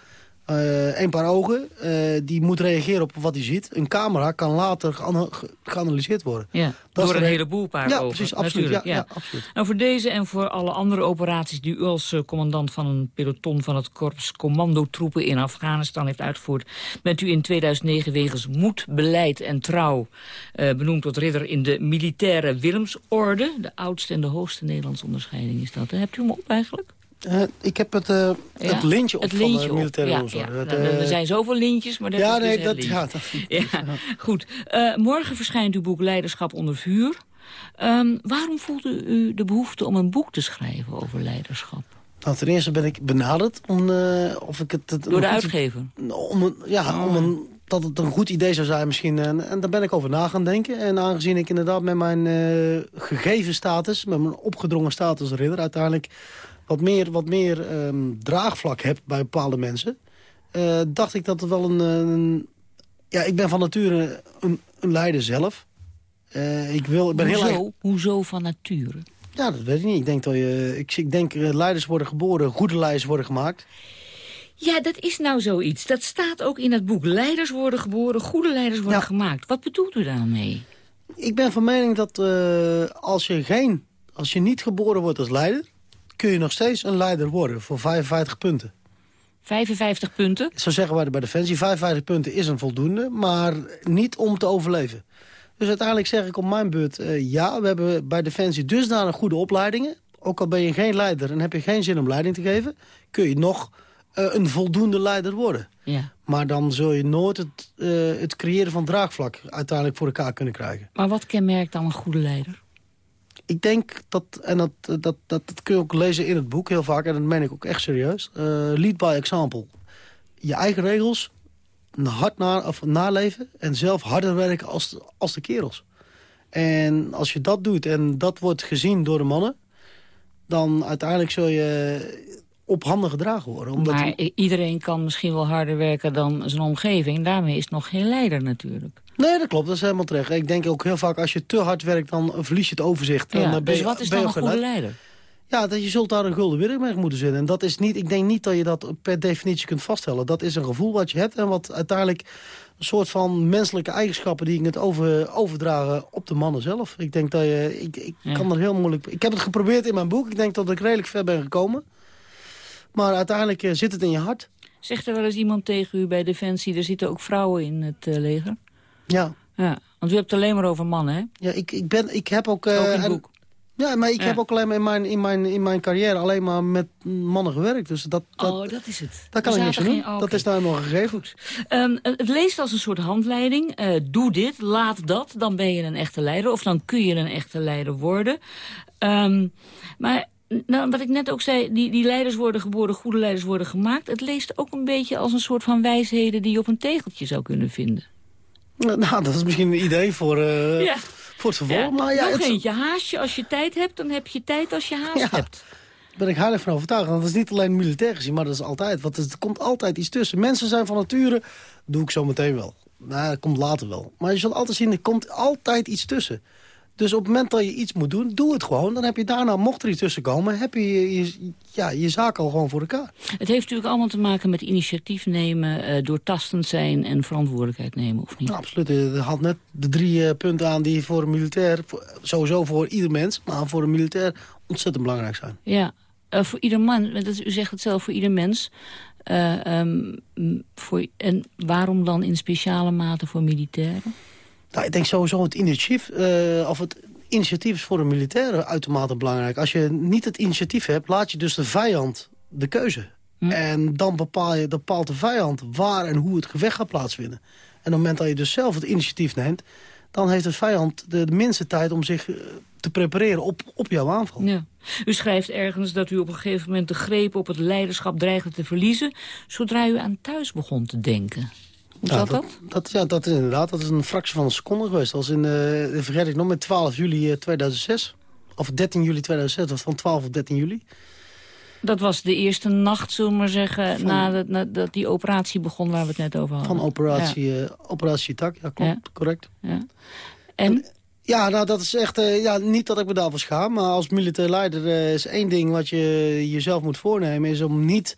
[SPEAKER 27] Uh, een paar ogen, uh, die moet reageren op wat hij ziet. Een camera kan later geana geanalyseerd worden.
[SPEAKER 7] Ja,
[SPEAKER 27] dat
[SPEAKER 7] door een heleboel paar
[SPEAKER 27] ja,
[SPEAKER 7] ogen.
[SPEAKER 27] Precies, absoluut, ja, ja. ja, absoluut.
[SPEAKER 7] Nou, voor deze en voor alle andere operaties die u als uh, commandant van een peloton van het korps commandotroepen in Afghanistan heeft uitgevoerd, bent u in 2009 wegens moed, beleid en trouw benoemd tot ridder in de militaire Willemsorde. De oudste en de hoogste Nederlandse onderscheiding is dat. Hebt u hem op eigenlijk?
[SPEAKER 27] Uh, ik heb het, uh, ja, het lintje op
[SPEAKER 7] het lintje
[SPEAKER 27] van de militaire
[SPEAKER 7] ja, ja. Nou, er zijn zoveel lintjes, maar dat
[SPEAKER 27] ja,
[SPEAKER 7] is
[SPEAKER 27] nee,
[SPEAKER 7] dus
[SPEAKER 27] dat,
[SPEAKER 7] ja,
[SPEAKER 27] dat,
[SPEAKER 7] ja, Goed. Uh, morgen verschijnt uw boek Leiderschap onder vuur. Um, waarom voelde u de behoefte om een boek te schrijven over leiderschap?
[SPEAKER 27] Nou, ten eerste ben ik benaderd om, of ik het... het
[SPEAKER 7] Door de uitgever?
[SPEAKER 27] Om, een, ja, oh. om een, dat het een goed idee zou zijn misschien. En, en daar ben ik over na gaan denken. En aangezien ik inderdaad met mijn gegeven status, met mijn opgedrongen status ridder uiteindelijk wat meer, wat meer um, draagvlak heb bij bepaalde mensen... Uh, dacht ik dat het wel een, een... ja, ik ben van nature een, een leider zelf. Uh, ik, wil, ik ben
[SPEAKER 7] Hoezo?
[SPEAKER 27] heel erg...
[SPEAKER 7] Hoezo van nature?
[SPEAKER 27] Ja, dat weet ik niet. Ik denk dat je... Ik, ik denk uh, leiders worden geboren, goede leiders worden gemaakt.
[SPEAKER 7] Ja, dat is nou zoiets. Dat staat ook in het boek. Leiders worden geboren, goede leiders worden ja. gemaakt. Wat bedoelt u daarmee?
[SPEAKER 27] Ik ben van mening dat als, je geen, als je niet geboren wordt als leider kun je nog steeds een leider worden voor 55 punten.
[SPEAKER 7] 55 punten?
[SPEAKER 27] Zo zeggen wij bij Defensie. 55 punten is een voldoende, maar niet om te overleven. Dus uiteindelijk zeg ik op mijn beurt... Uh, ja, we hebben bij Defensie dusdanig goede opleidingen. Ook al ben je geen leider en heb je geen zin om leiding te geven... kun je nog uh, een voldoende leider worden.
[SPEAKER 7] Ja.
[SPEAKER 27] Maar dan zul je nooit het, uh, het creëren van draagvlak uiteindelijk voor elkaar kunnen krijgen.
[SPEAKER 7] Maar wat kenmerkt dan een goede leider?
[SPEAKER 27] Ik denk dat, en dat, dat, dat, dat kun je ook lezen in het boek heel vaak... en dat meen ik ook echt serieus, uh, lead by example. Je eigen regels hard na, of naleven en zelf harder werken als, als de kerels. En als je dat doet en dat wordt gezien door de mannen... dan uiteindelijk zul je op handen gedragen worden.
[SPEAKER 7] Omdat maar iedereen kan misschien wel harder werken dan zijn omgeving. Daarmee is nog geen leider natuurlijk.
[SPEAKER 27] Nee, dat klopt. Dat is helemaal terecht. Ik denk ook heel vaak als je te hard werkt, dan verlies je het overzicht.
[SPEAKER 7] Ja,
[SPEAKER 27] dan
[SPEAKER 7] dus je, wat is dan een goede leider?
[SPEAKER 27] Ja, dat je zult daar een gulden werkmerk moeten zitten. En dat is niet, ik denk niet dat je dat per definitie kunt vaststellen. Dat is een gevoel wat je hebt en wat uiteindelijk een soort van menselijke eigenschappen die ik het over, overdragen op de mannen zelf. Ik denk dat je, ik, ik ja. kan er heel moeilijk... Ik heb het geprobeerd in mijn boek. Ik denk dat ik redelijk ver ben gekomen. Maar uiteindelijk zit het in je hart.
[SPEAKER 7] Zegt er wel eens iemand tegen u bij Defensie... er zitten ook vrouwen in het uh, leger?
[SPEAKER 27] Ja.
[SPEAKER 7] ja. Want u hebt het alleen maar over mannen, hè?
[SPEAKER 27] Ja, ik, ik, ben, ik heb ook... Uh,
[SPEAKER 7] ook in het boek.
[SPEAKER 27] Ja, maar ik heb ook alleen maar in mijn, in, mijn, in mijn carrière alleen maar met mannen gewerkt. Dus dat, dat,
[SPEAKER 7] oh, dat is het.
[SPEAKER 27] Dat kan ik niet zo doen. Oh, dat is nou helemaal gegeven.
[SPEAKER 7] Um, het leest als een soort handleiding. Uh, doe dit, laat dat, dan ben je een echte leider. Of dan kun je een echte leider worden. Um, maar nou, wat ik net ook zei, die, die leiders worden geboren, goede leiders worden gemaakt. Het leest ook een beetje als een soort van wijsheden die je op een tegeltje zou kunnen vinden.
[SPEAKER 27] Nou, dat is misschien een idee voor... Uh... Ja voor het vervolg.
[SPEAKER 7] Ja,
[SPEAKER 27] maar ja,
[SPEAKER 7] nog het... eentje. Haastje als je tijd hebt, dan heb je tijd als je haast hebt.
[SPEAKER 27] Daar ben ik heilig van overtuigd. Want dat is niet alleen militair gezien, maar dat is altijd. Want er komt altijd iets tussen. Mensen zijn van nature, doe ik zo meteen wel. Nou, dat komt later wel. Maar je zult altijd zien, er komt altijd iets tussen. Dus op het moment dat je iets moet doen, doe het gewoon. Dan heb je daarna, mocht er iets tussen komen, heb je je, ja, je zaak al gewoon voor elkaar.
[SPEAKER 7] Het heeft natuurlijk allemaal te maken met initiatief nemen, uh, doortastend zijn en verantwoordelijkheid nemen, of niet?
[SPEAKER 27] Nou, absoluut. Je had net de drie uh, punten aan die voor een militair, sowieso voor ieder mens, maar voor een militair ontzettend belangrijk zijn.
[SPEAKER 7] Ja, uh, voor ieder man, dat, u zegt het zelf, voor ieder mens. Um, voor, en waarom dan in speciale mate voor militairen?
[SPEAKER 27] Nou, ik denk sowieso het initiatief, uh, of het initiatief is voor een militaire uitermate belangrijk. Als je niet het initiatief hebt, laat je dus de vijand de keuze. Hm. En dan bepaal je, bepaalt de vijand waar en hoe het gevecht gaat plaatsvinden. En op het moment dat je dus zelf het initiatief neemt... dan heeft de vijand de, de minste tijd om zich eh, te prepareren op, op jouw aanval.
[SPEAKER 7] Ja. U schrijft ergens dat u op een gegeven moment de greep op het leiderschap dreigde te verliezen... zodra u aan thuis begon te denken. Hoe zat dat?
[SPEAKER 27] dat? ja, dat is inderdaad dat is een fractie van een seconde geweest. Dat was in, uh, vergeet ik nog, met 12 juli 2006. Of 13 juli 2006, of van 12 op 13 juli.
[SPEAKER 7] Dat was de eerste nacht, zullen we maar zeggen, nadat, nadat die operatie begon waar we het net over hadden.
[SPEAKER 27] Van operatie, ja. Uh, operatie Tak, ja, klopt, correct.
[SPEAKER 7] Ja. En?
[SPEAKER 27] Ja, nou dat is echt, uh, ja, niet dat ik me daarvoor schaam, maar als militair leider uh, is één ding wat je jezelf moet voornemen, is om niet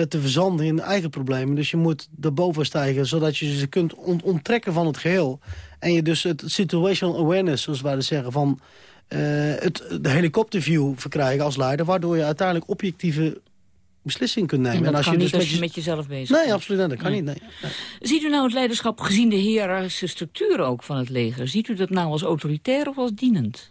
[SPEAKER 27] te verzanden in eigen problemen. Dus je moet erboven stijgen, zodat je ze kunt ont onttrekken van het geheel. En je dus het situational awareness, zoals wij zeggen, van uh, het, de helikopterview verkrijgen als leider... waardoor je uiteindelijk objectieve beslissing kunt nemen.
[SPEAKER 7] En, dat
[SPEAKER 27] als je
[SPEAKER 7] niet
[SPEAKER 27] dus
[SPEAKER 7] als je met jezelf bezig bent.
[SPEAKER 27] Nee, absoluut niet. Dat kan nee. niet. Nee.
[SPEAKER 7] Ziet u nou het leiderschap gezien de hiërarchische structuur ook van het leger? Ziet u dat nou als autoritair of als dienend?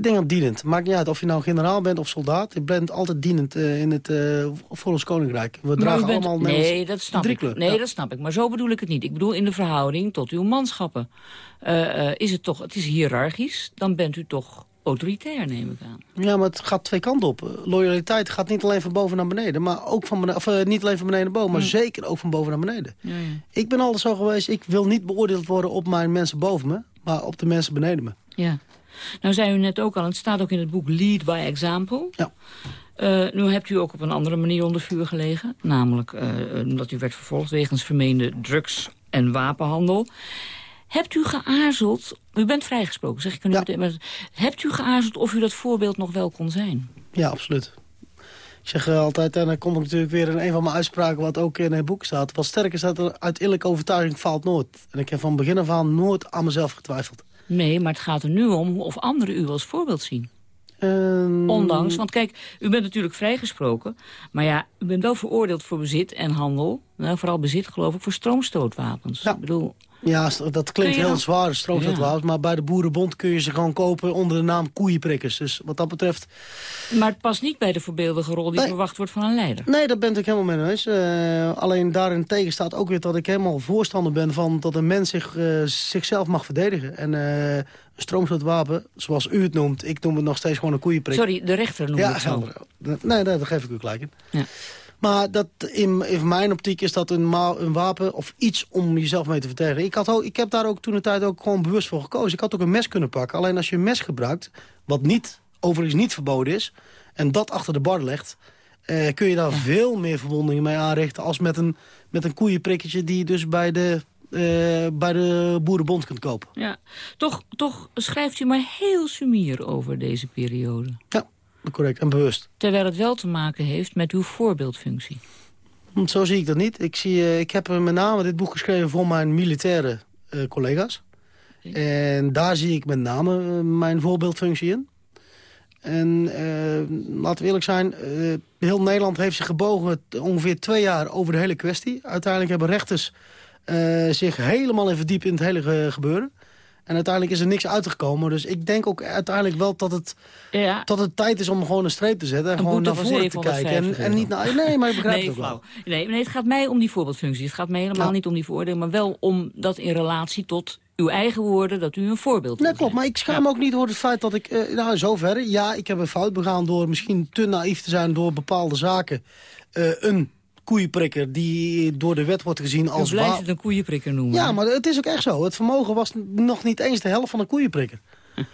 [SPEAKER 27] Ik denk dat dienend. Maakt niet uit of je nou generaal bent of soldaat. Je bent altijd dienend uh, in het, uh, voor ons koninkrijk. We dragen
[SPEAKER 7] bent,
[SPEAKER 27] allemaal
[SPEAKER 7] nee, dat snap ik. Nee, ja. dat snap ik. Maar zo bedoel ik het niet. Ik bedoel in de verhouding tot uw manschappen. Uh, is het toch, het is hiërarchisch, dan bent u toch autoritair, neem ik aan.
[SPEAKER 27] Ja, maar het gaat twee kanten op. Loyaliteit gaat niet alleen van boven naar beneden. Maar ook van beneden, of uh, niet alleen van beneden naar boven, maar zeker ook van boven naar beneden.
[SPEAKER 7] Ja, ja.
[SPEAKER 27] Ik ben altijd zo geweest, ik wil niet beoordeeld worden op mijn mensen boven me, maar op de mensen beneden me.
[SPEAKER 7] Ja. Nou zei u net ook al, het staat ook in het boek Lead by Example.
[SPEAKER 27] Ja.
[SPEAKER 7] Uh, nu hebt u ook op een andere manier onder vuur gelegen. Namelijk uh, omdat u werd vervolgd wegens vermeende drugs- en wapenhandel. Hebt u geaarzeld, u bent vrijgesproken, zeg ik nu
[SPEAKER 27] ja.
[SPEAKER 7] meteen, maar hebt u geaarzeld of u dat voorbeeld nog wel kon zijn?
[SPEAKER 27] Ja, absoluut. Ik zeg uh, altijd, en dan komt er natuurlijk weer in een van mijn uitspraken... wat ook in het boek staat. Wat sterk is dat er uit eerlijke overtuiging faalt nooit. En ik heb van begin af aan nooit aan mezelf getwijfeld.
[SPEAKER 7] Nee, maar het gaat er nu om of anderen u als voorbeeld zien.
[SPEAKER 27] Um...
[SPEAKER 7] Ondanks, want kijk, u bent natuurlijk vrijgesproken... maar ja, u bent wel veroordeeld voor bezit en handel. Nou, vooral bezit, geloof ik, voor stroomstootwapens.
[SPEAKER 27] Ja.
[SPEAKER 7] Ik bedoel...
[SPEAKER 27] Ja, dat klinkt heel zwaar. Ja. Maar bij de Boerenbond kun je ze gewoon kopen onder de naam koeienprikkers. Dus wat dat betreft...
[SPEAKER 7] Maar het past niet bij de voorbeeldige rol die
[SPEAKER 27] nee.
[SPEAKER 7] verwacht wordt van een leider.
[SPEAKER 27] Nee, dat ben ik helemaal mee eens. Uh, alleen daarin tegen staat ook weer dat ik helemaal voorstander ben... van dat een mens zich, uh, zichzelf mag verdedigen. En uh, een stroomstootwapen, zoals u het noemt... ik noem het nog steeds gewoon een koeienprik.
[SPEAKER 7] Sorry, de rechter noemt
[SPEAKER 27] ja,
[SPEAKER 7] het zo.
[SPEAKER 27] Nee, nee, daar geef ik u gelijk in.
[SPEAKER 7] Ja.
[SPEAKER 27] Maar dat, in, in mijn optiek is dat een, een, wapen of iets om jezelf mee te verdedigen. Ik, had ook, ik heb daar ook toen de tijd ook gewoon bewust voor gekozen. Ik had ook een mes kunnen pakken. Alleen als je een mes gebruikt, wat niet, overigens niet verboden is... en dat achter de bar legt... Eh, kun je daar veel meer verwondingen mee aanrichten... als met een, met een koeienprikketje die je dus bij de, uh, bij de Boerenbond kunt kopen.
[SPEAKER 7] Ja, toch, toch schrijft u maar heel sumier over deze periode.
[SPEAKER 27] Ja. Correct, en bewust.
[SPEAKER 7] Terwijl het wel te maken heeft met uw voorbeeldfunctie.
[SPEAKER 27] Zo zie ik dat niet. Ik, zie, uh, ik heb met name dit boek geschreven voor mijn militaire uh, collega's. Okay. En daar zie ik met name mijn voorbeeldfunctie in. En uh, laten we eerlijk zijn, uh, heel Nederland heeft zich gebogen ongeveer twee jaar over de hele kwestie. Uiteindelijk hebben rechters zich helemaal in verdiept in het hele gebeuren. En uiteindelijk is er niks uitgekomen. Dus ik denk ook uiteindelijk wel dat het, ja. dat het tijd is om gewoon een streep te zetten. En een gewoon naar voren te kijken. En, en, niet naar... Nee, maar ik begrijp nee, het ook wel.
[SPEAKER 7] Nee, nee, het gaat mij om die voorbeeldfunctie. Het gaat mij helemaal niet om die voordeel. Maar wel om dat in relatie tot uw eigen woorden dat u een voorbeeld
[SPEAKER 27] Nee, klopt. Maar ik schaam ja. ook niet door het feit dat ik... Uh, nou, zover. Ja, ik heb een fout begaan door misschien te naïef te zijn... door bepaalde zaken uh, een koeienprikker die door de wet wordt gezien als...
[SPEAKER 7] Je blijft het een koeienprikker noemen.
[SPEAKER 27] Ja, maar het is ook echt zo. Het vermogen was nog niet eens de helft van een koeienprikker.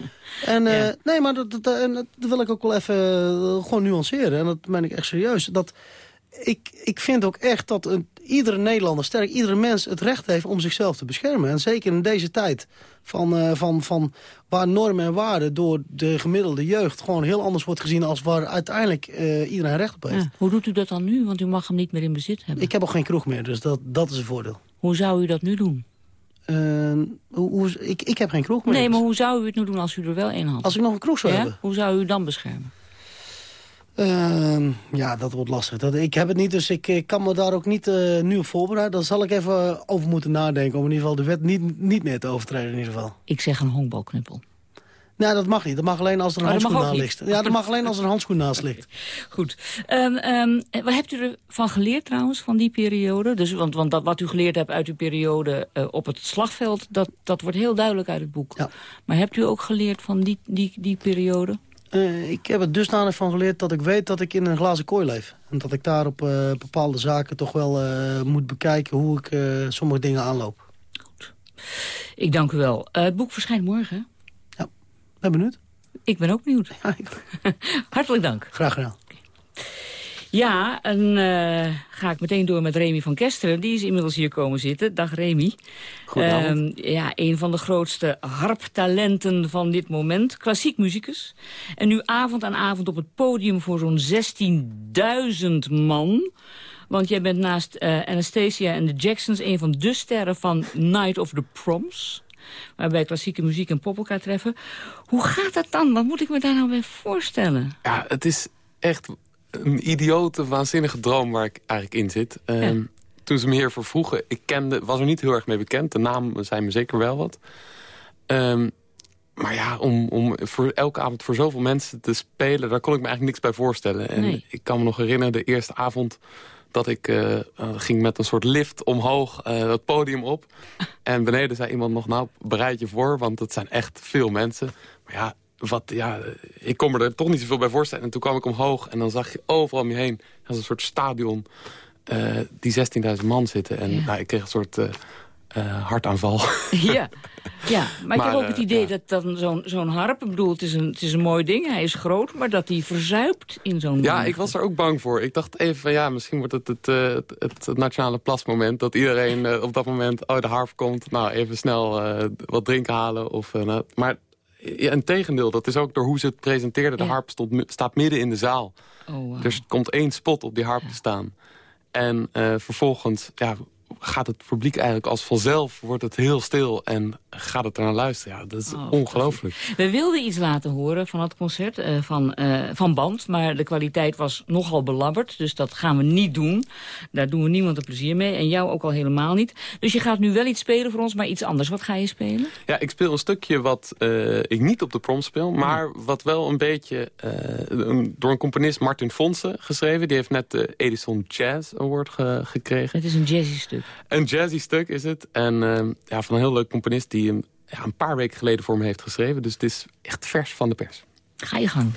[SPEAKER 27] en ja. uh, nee, maar dat, dat, dat, wil ik ook wel even uh, gewoon nuanceren. En dat ben ik echt serieus. Dat, ik, ik vind ook echt dat een, iedere Nederlander, sterk iedere mens... het recht heeft om zichzelf te beschermen. En zeker in deze tijd van, uh, van, van waar normen en waarden... door de gemiddelde jeugd gewoon heel anders wordt gezien... als waar uiteindelijk uh, iedereen recht op heeft. Ja,
[SPEAKER 7] hoe doet u dat dan nu? Want u mag hem niet meer in bezit hebben.
[SPEAKER 27] Ik heb ook geen kroeg meer, dus dat, dat is een voordeel.
[SPEAKER 7] Hoe zou u dat nu doen?
[SPEAKER 27] Uh, hoe, hoe, ik, ik heb geen kroeg meer.
[SPEAKER 7] Nee, maar hoe zou u het nu doen als u er wel een had?
[SPEAKER 27] Als ik nog een kroeg zou
[SPEAKER 7] ja?
[SPEAKER 27] hebben?
[SPEAKER 7] Hoe zou u dan beschermen?
[SPEAKER 27] Uh, ja, dat wordt lastig. Dat, ik heb het niet, dus ik, ik kan me daar ook niet uh, nu op voorbereiden. Daar zal ik even over moeten nadenken... om in ieder geval de wet niet, niet meer te overtreden in ieder geval.
[SPEAKER 7] Ik zeg een honkbalknuppel.
[SPEAKER 27] Nee, dat mag niet. Dat mag alleen als er een oh, handschoen naast ligt. Ja, dat mag alleen als er een handschoen naast ligt.
[SPEAKER 7] Goed. Um, um, wat hebt u ervan geleerd trouwens, van die periode? Dus, want want dat, wat u geleerd hebt uit uw periode uh, op het slagveld... Dat, dat wordt heel duidelijk uit het boek.
[SPEAKER 27] Ja.
[SPEAKER 7] Maar hebt u ook geleerd van die, die, die periode?
[SPEAKER 27] Uh, ik heb er dusdanig van geleerd dat ik weet dat ik in een glazen kooi leef. En dat ik daar op uh, bepaalde zaken toch wel uh, moet bekijken hoe ik sommige dingen aanloop.
[SPEAKER 7] Goed. Ik dank u wel. het boek verschijnt morgen.
[SPEAKER 27] Ja, ben benieuwd.
[SPEAKER 7] Ik ben ook benieuwd.
[SPEAKER 27] Ja, ik...
[SPEAKER 7] Hartelijk dank.
[SPEAKER 27] Graag gedaan.
[SPEAKER 7] Ja, en uh, ga ik meteen door met Remy van Kesteren. Die is inmiddels hier komen zitten. Dag Remy. Uh, ja, een van de grootste harptalenten van dit moment. Klassiek muzikus. En nu avond aan avond op het podium voor zo'n 16.000 man. Want jij bent naast uh, Anastasia en de Jacksons... een van de sterren van Night of the Proms waarbij klassieke muziek en pop elkaar treffen. Hoe gaat dat dan? Wat moet ik me daar nou bij voorstellen?
[SPEAKER 28] Ja, het is echt een idiote, waanzinnige droom waar ik eigenlijk in zit. Ja. Um, toen ze me hiervoor vroegen, ik kende, was er niet heel erg mee bekend. De naam zei me zeker wel wat. Um, maar ja, om, om voor elke avond voor zoveel mensen te spelen... daar kon ik me eigenlijk niks bij voorstellen. En
[SPEAKER 7] nee.
[SPEAKER 28] ik kan me nog herinneren, de eerste avond dat ik uh, uh, ging met een soort lift omhoog uh, dat podium op. en beneden zei iemand nog, nou, bereid je voor, want het zijn echt veel mensen. Maar ja, wat, ja, ik kon me er toch niet zoveel bij voorstellen. En toen kwam ik omhoog en dan zag je overal om je heen... als een soort stadion uh, die 16.000 man zitten. En ja. nou, ik kreeg een soort uh, uh, hartaanval.
[SPEAKER 7] Ja, ja. maar, maar ik heb ook het idee ja. dat dan zo'n zo'n harp... Ik bedoel, het is, een, het is een mooi ding, hij is groot... maar dat hij verzuipt in zo'n...
[SPEAKER 28] Ja, ik was er ook bang voor. Ik dacht even van ja, misschien wordt het het, het, het, het nationale plasmoment... dat iedereen op dat moment, oh, de harp komt... nou, even snel wat drinken halen. Of, nou, maar ja, een tegendeel, dat is ook door hoe ze het presenteerden. De ja. harp stond, staat midden in de zaal.
[SPEAKER 7] Oh, wow.
[SPEAKER 28] Dus er komt één spot op die harp ja. te staan. En uh, vervolgens ja, gaat het publiek eigenlijk als vanzelf... wordt het heel stil en gaat het ernaar luisteren. Ja, dat is oh, ongelooflijk.
[SPEAKER 7] We wilden iets laten horen van het concert, uh, van, uh, van band... maar de kwaliteit was nogal belabberd, dus dat gaan we niet doen. Daar doen we niemand een plezier mee en jou ook al helemaal niet. Dus je gaat nu wel iets spelen voor ons, maar iets anders. Wat ga je spelen?
[SPEAKER 28] Ja, ik speel een stukje wat uh, ik niet op de prom speel... maar wat wel een beetje een, door een componist Martin Fonse geschreven. Die heeft net de Edison Jazz Award ge gekregen.
[SPEAKER 7] Het is een jazzy stuk.
[SPEAKER 28] Een jazzy stuk is het. En ja, van een heel leuk componist die hem ja, een paar weken geleden voor me heeft geschreven. Dus het is echt vers van de pers.
[SPEAKER 7] Ga je gang.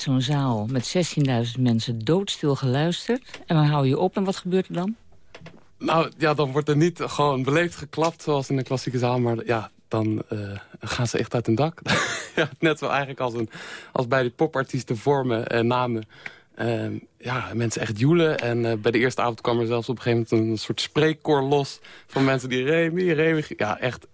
[SPEAKER 7] Zo'n zaal met 16.000 mensen doodstil geluisterd. En dan hou je op en wat gebeurt er dan?
[SPEAKER 28] Nou ja, dan wordt er niet gewoon beleefd geklapt zoals in een klassieke zaal. Maar ja, dan uh, gaan ze echt uit hun dak. ja, net zo eigenlijk als, een, als bij die popartiesten vormen en namen. Uh, ja, mensen echt joelen. En uh, bij de eerste avond kwam er zelfs op een gegeven moment een soort spreekkoor los... van mensen die Remy, Remy... Ja, echt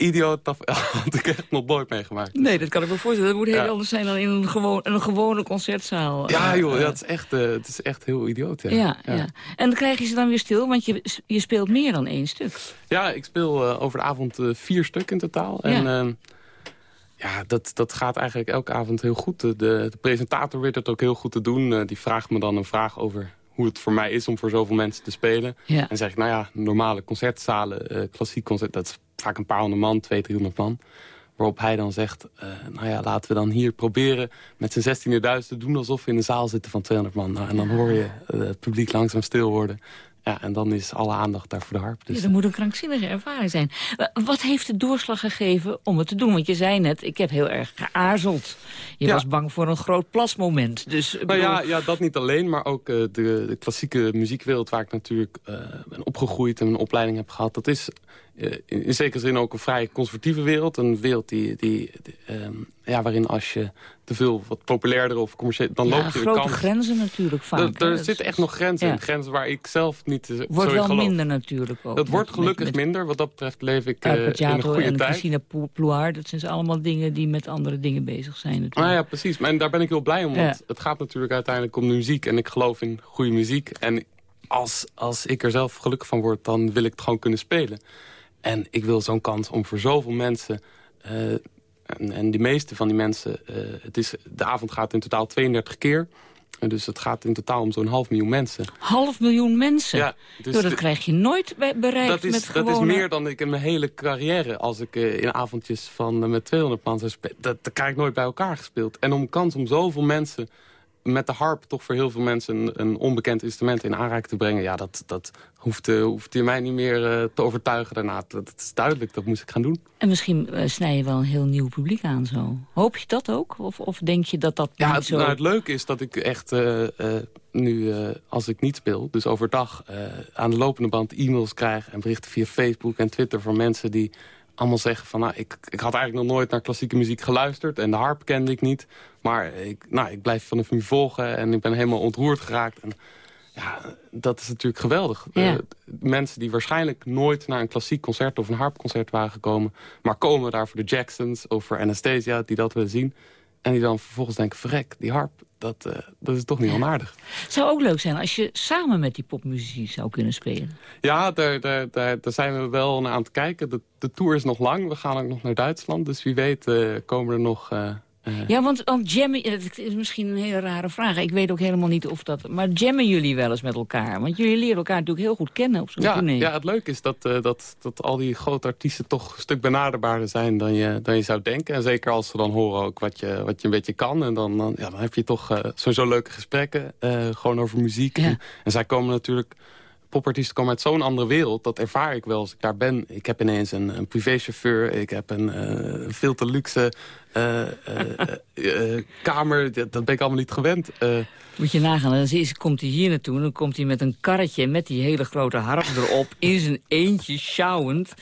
[SPEAKER 28] idioot, dat had ik echt nog nooit meegemaakt.
[SPEAKER 7] Nee, dat kan ik me voorstellen. Dat moet heel anders zijn dan in een, gewoon, een gewone concertzaal.
[SPEAKER 28] Ja joh, ja, het, is echt, uh, het is echt heel idioot. Ja.
[SPEAKER 7] Ja, ja. En dan krijg je ze dan weer stil, want je, je speelt meer dan één stuk.
[SPEAKER 28] Ja, ik speel uh, over de avond uh, vier stukken in totaal. En ehm, ja, dat, dat gaat eigenlijk elke avond heel goed. De, de presentator weet het ook heel goed te doen. die vraagt me dan een vraag over hoe het voor mij is om voor zoveel mensen te spelen.
[SPEAKER 7] Ja.
[SPEAKER 28] En zeg ik, nou ja, normale concertzalen, klassiek concert... dat is vaak een paar honderd man, twee, driehonderd man. Waarop hij dan zegt, uh, nou ja, laten we dan hier proberen... met zijn 16.000 te doen alsof we in een zaal zitten van 200 man. Nou, en dan hoor je uh, het publiek langzaam stil worden. Ja, en dan is alle aandacht daar voor de harp.
[SPEAKER 7] Dus... Ja, dat moet een krankzinnige ervaring zijn. Wat heeft de doorslag gegeven om het te doen? Want je zei net, ik heb heel erg geaarzeld. Je
[SPEAKER 28] Ja.
[SPEAKER 7] was bang voor een groot plasmoment. Dus,
[SPEAKER 28] Nou ja,
[SPEAKER 7] bedoel-
[SPEAKER 28] ja, dat niet alleen, maar ook eh, de, de klassieke muziekwereld... waar ik natuurlijk eh, ben opgegroeid en een opleiding heb gehad... dat is eh, in, in zekere zin ook een vrij conservatieve wereld. Een wereld die, die, die, ehm, ja, waarin als je te veel wat populairder of commercieel... dan
[SPEAKER 7] ja,
[SPEAKER 28] loop je de
[SPEAKER 7] grote
[SPEAKER 28] kans...
[SPEAKER 7] grenzen natuurlijk vaak.
[SPEAKER 28] Er, er zitten echt nog grenzen
[SPEAKER 7] ja.
[SPEAKER 28] in. Grenzen waar ik zelf niet eh, zo
[SPEAKER 7] Wordt
[SPEAKER 28] in
[SPEAKER 7] wel
[SPEAKER 28] geloof.
[SPEAKER 7] minder natuurlijk ook.
[SPEAKER 28] Dat wordt gelukkig
[SPEAKER 7] met-
[SPEAKER 28] minder. Wat dat betreft leef ik eh, in een goede
[SPEAKER 7] en
[SPEAKER 28] tijd.
[SPEAKER 7] Christina Pl- Ploir, dat zijn allemaal dingen die met andere dingen bezig zijn natuurlijk.
[SPEAKER 28] Nou ja, precies. En daar ben ik heel blij om. Want
[SPEAKER 7] Ja.
[SPEAKER 28] het gaat natuurlijk uiteindelijk om de muziek. En ik geloof in goede muziek. En als, als ik er zelf gelukkig van word, dan wil ik het gewoon kunnen spelen. En ik wil zo'n kans om voor zoveel mensen... eh, en, en de meeste van die mensen... eh, het is, de avond gaat in totaal 32 keer. Dus het gaat in totaal om zo'n half miljoen mensen.
[SPEAKER 7] Half miljoen mensen?
[SPEAKER 28] Ja, dus
[SPEAKER 7] dat
[SPEAKER 28] de-
[SPEAKER 7] krijg je nooit bereikt
[SPEAKER 28] dat is,
[SPEAKER 7] met
[SPEAKER 28] dat is meer dan ik in mijn hele carrière... als ik eh, in avondjes van, eh, met 200 man zou spelen. Dat, dat krijg ik nooit bij elkaar gespeeld. En om kans om zoveel mensen met de harp... toch voor heel veel mensen een, een onbekend instrument in aanraking te brengen... ja, dat, dat hoeft, eh, hoeft je mij niet meer eh, te overtuigen daarna. Dat, dat is duidelijk, dat moest ik gaan doen.
[SPEAKER 7] En misschien eh, snij je wel een heel nieuw publiek aan zo. Hoop je dat ook? Of, of denk je dat dat
[SPEAKER 28] Ja, het,
[SPEAKER 7] zo...
[SPEAKER 28] nou, het leuke is dat ik echt nu, als ik niet speel... dus overdag aan de lopende band e-mails krijg... en berichten via Facebook en Twitter van mensen die allemaal zeggen van... Nou, ik, ik had eigenlijk nog nooit naar klassieke muziek geluisterd... en de harp kende ik niet. Maar ik, nou, ik blijf vanaf nu volgen en ik ben helemaal ontroerd geraakt. En, ja, dat is natuurlijk geweldig.
[SPEAKER 7] Ja.
[SPEAKER 28] Eh, mensen die waarschijnlijk nooit naar een klassiek concert... of een harpconcert waren gekomen... maar komen daar voor de Jacksons of voor Anastasia... die dat willen zien... En die dan vervolgens denken, verrek, die harp, dat, eh, dat is toch niet onaardig.
[SPEAKER 7] Het zou ook leuk zijn als je samen met die popmuziek zou kunnen spelen.
[SPEAKER 28] Ja, daar, daar, daar, daar zijn we wel naar aan het kijken. De, de tour is nog lang, we gaan ook nog naar Duitsland. Dus wie weet eh, komen er nog... eh, eh,
[SPEAKER 7] Ja, want, want jammen, ja, dat is misschien een hele rare vraag. Ik weet ook helemaal niet of dat... Maar jammen jullie wel eens met elkaar? Want jullie leren elkaar natuurlijk heel goed kennen op zo'n
[SPEAKER 28] ja,
[SPEAKER 7] tournee.
[SPEAKER 28] ja, het leuke is dat, eh, dat, dat al die grote artiesten toch een stuk benaderbaarder zijn dan je, dan je zou denken. En zeker als ze dan horen ook wat je, wat je een beetje kan. En dan, dan, ja, dan heb je toch eh, sowieso leuke gesprekken, eh, gewoon over muziek. En, en zij komen natuurlijk, popartiesten komen uit zo'n andere wereld. Dat ervaar ik wel als ik daar ben. Ik heb ineens een, een privéchauffeur, ik heb een eh, veel te luxe eh, eh, kamer. Dat, dat ben ik allemaal niet gewend.
[SPEAKER 7] Moet je nagaan, dan is, komt hij hier naartoe... en dan komt hij met een karretje met die hele grote harp erop... in zijn eentje sjouwend.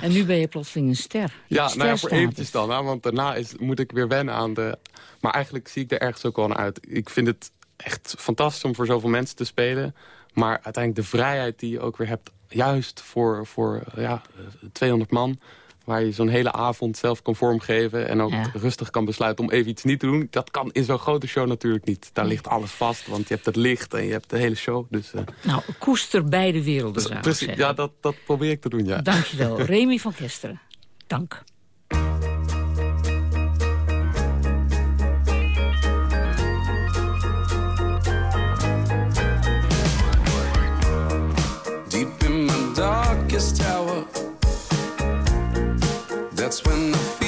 [SPEAKER 7] En nu ben je plotseling een ster. Je
[SPEAKER 28] Ja, nou ja, voor eventjes dan. Hè, want daarna is, moet ik weer wennen aan de... Maar eigenlijk zie ik er ergens ook wel naar uit. Ik vind het echt fantastisch om voor zoveel mensen te spelen. Maar uiteindelijk de vrijheid die je ook weer hebt... juist voor, voor ja, eh, 200 man... waar je zo'n hele avond zelf kan vormgeven... en ook
[SPEAKER 7] Ja.
[SPEAKER 28] rustig kan besluiten om even iets niet te doen. Dat kan in zo'n grote show natuurlijk niet. Daar ligt alles vast, want je hebt het licht en je hebt de hele show. Dus, eh,
[SPEAKER 7] Nou, koester beide werelden, zou
[SPEAKER 28] precies, ja, dat, dat probeer ik te doen, ja.
[SPEAKER 7] Dankjewel, Remy van Kesteren. Dank.
[SPEAKER 29] Darkest tower, that's when I feel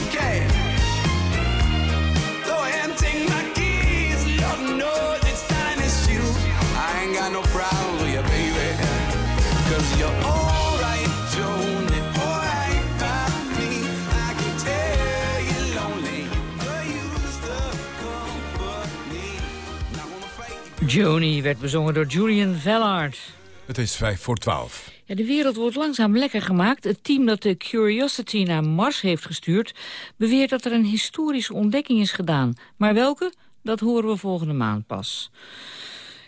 [SPEAKER 29] Joni
[SPEAKER 7] werd bezongen door Julian Vellard.
[SPEAKER 6] Het is vijf voor twaalf.
[SPEAKER 7] Ja, de wereld wordt langzaam lekker gemaakt. Het team dat de Curiosity naar Mars heeft gestuurd... beweert dat er een historische ontdekking is gedaan. Maar welke? Dat horen we volgende maand pas.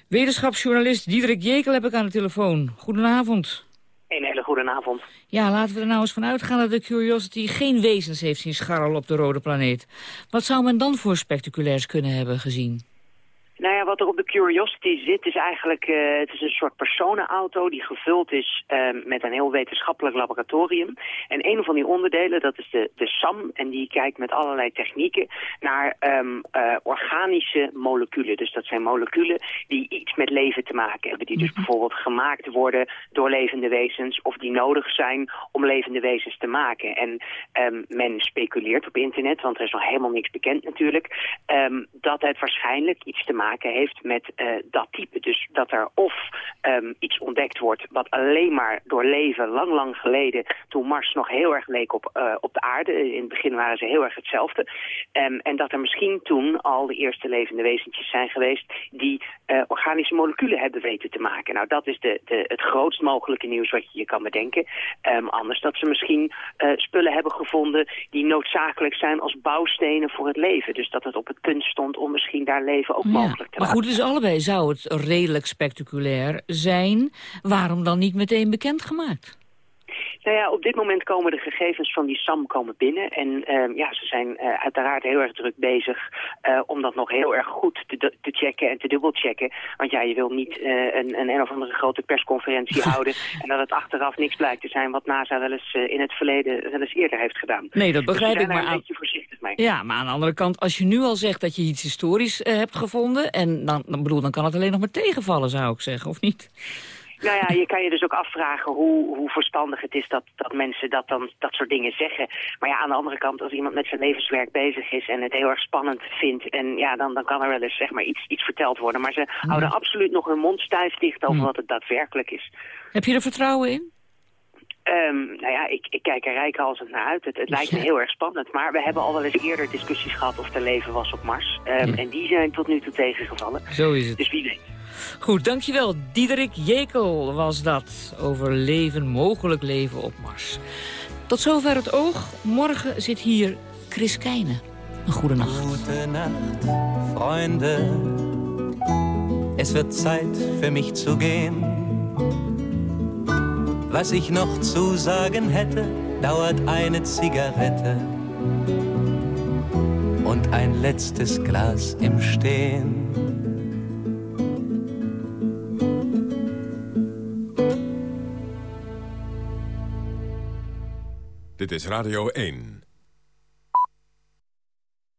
[SPEAKER 7] Wetenschapsjournalist Diederik Jekel heb ik aan de telefoon. Goedenavond.
[SPEAKER 30] Een hele goede avond.
[SPEAKER 7] Ja, laten we er nou eens van uitgaan dat de Curiosity geen wezens heeft zien scharrelen op de rode planeet. Wat zou men dan voor spectaculairs kunnen hebben gezien?
[SPEAKER 30] Nou ja, wat er op de Curiosity zit is eigenlijk... eh, het is een soort personenauto die gevuld is eh, met een heel wetenschappelijk laboratorium. En een van die onderdelen, dat is de, de SAM. En die kijkt met allerlei technieken naar ehm, eh, organische moleculen. Dus dat zijn moleculen die iets met leven te maken hebben. Die dus bijvoorbeeld gemaakt worden door levende wezens... of die nodig zijn om levende wezens te maken. En ehm, men speculeert op internet, want er is nog helemaal niks bekend natuurlijk... ehm, dat het waarschijnlijk iets te maken heeft met eh, dat type. Dus dat er of ehm, iets ontdekt wordt wat alleen maar door leven lang lang geleden... toen Mars nog heel erg leek op, eh, op de aarde. In het begin waren ze heel erg hetzelfde. Ehm, en dat er misschien toen al de eerste levende wezentjes zijn geweest... die eh, organische moleculen hebben weten te maken. Nou, dat is de, de, het grootst mogelijke nieuws wat je je kan bedenken. Ehm, anders dat ze misschien spullen hebben gevonden... die noodzakelijk zijn als bouwstenen voor het leven. Dus dat het op het punt stond om misschien daar leven ook mogelijk
[SPEAKER 7] Maar goed, dus allebei zou het redelijk spectaculair zijn. Waarom dan niet meteen bekendgemaakt?
[SPEAKER 30] Nou ja, op dit moment komen de gegevens van die SAM komen binnen. En ehm, ja, ze zijn eh, uiteraard heel erg druk bezig eh, om dat nog heel erg goed te, te checken en te dubbelchecken. Want ja, je wil niet eh, een, een een of andere grote persconferentie houden... en dat het achteraf niks blijkt te zijn wat NASA wel eens in het verleden wel eens eerder heeft gedaan.
[SPEAKER 7] Nee, dat
[SPEAKER 30] Dus
[SPEAKER 7] begrijp ik. Maar
[SPEAKER 30] een beetje voorzichtig mee.
[SPEAKER 7] ja, maar aan de andere kant, als je nu al zegt dat je iets historisch hebt gevonden... en dan, dan, bedoel, dan kan het alleen nog maar tegenvallen, zou ik zeggen, of niet?
[SPEAKER 30] Nou ja, je kan je dus ook afvragen hoe, hoe verstandig het is dat, dat mensen dat dan dat soort dingen zeggen. Maar ja, aan de andere kant, als iemand met zijn levenswerk bezig is en het heel erg spannend vindt, en ja, dan, dan kan er wel eens zeg maar iets, iets verteld worden. Maar ze houden absoluut nog hun mond stijf dicht over wat het daadwerkelijk is.
[SPEAKER 7] Heb je er vertrouwen in?
[SPEAKER 30] Ehm, nou ja, ik, ik kijk er rijkhalsend naar uit. Het, het lijkt me heel erg spannend. Maar we hebben al wel eens eerder discussies gehad of er leven was op Mars. Ehm, En die zijn tot nu toe tegengevallen.
[SPEAKER 7] Zo is het.
[SPEAKER 30] Dus wie weet.
[SPEAKER 7] Goed, dankjewel. Diederik Jekel was dat. Over leven, mogelijk leven op Mars. Tot zover het oog. Morgen zit hier Chris Keijne. Een goede nacht.
[SPEAKER 5] Gute Nacht, Freunde. Es wird Zeit für mich zu gehen. Was ich noch zu sagen hätte, dauert eine Zigarette und ein letztes Glas im Stehen.
[SPEAKER 6] Dit is Radio 1.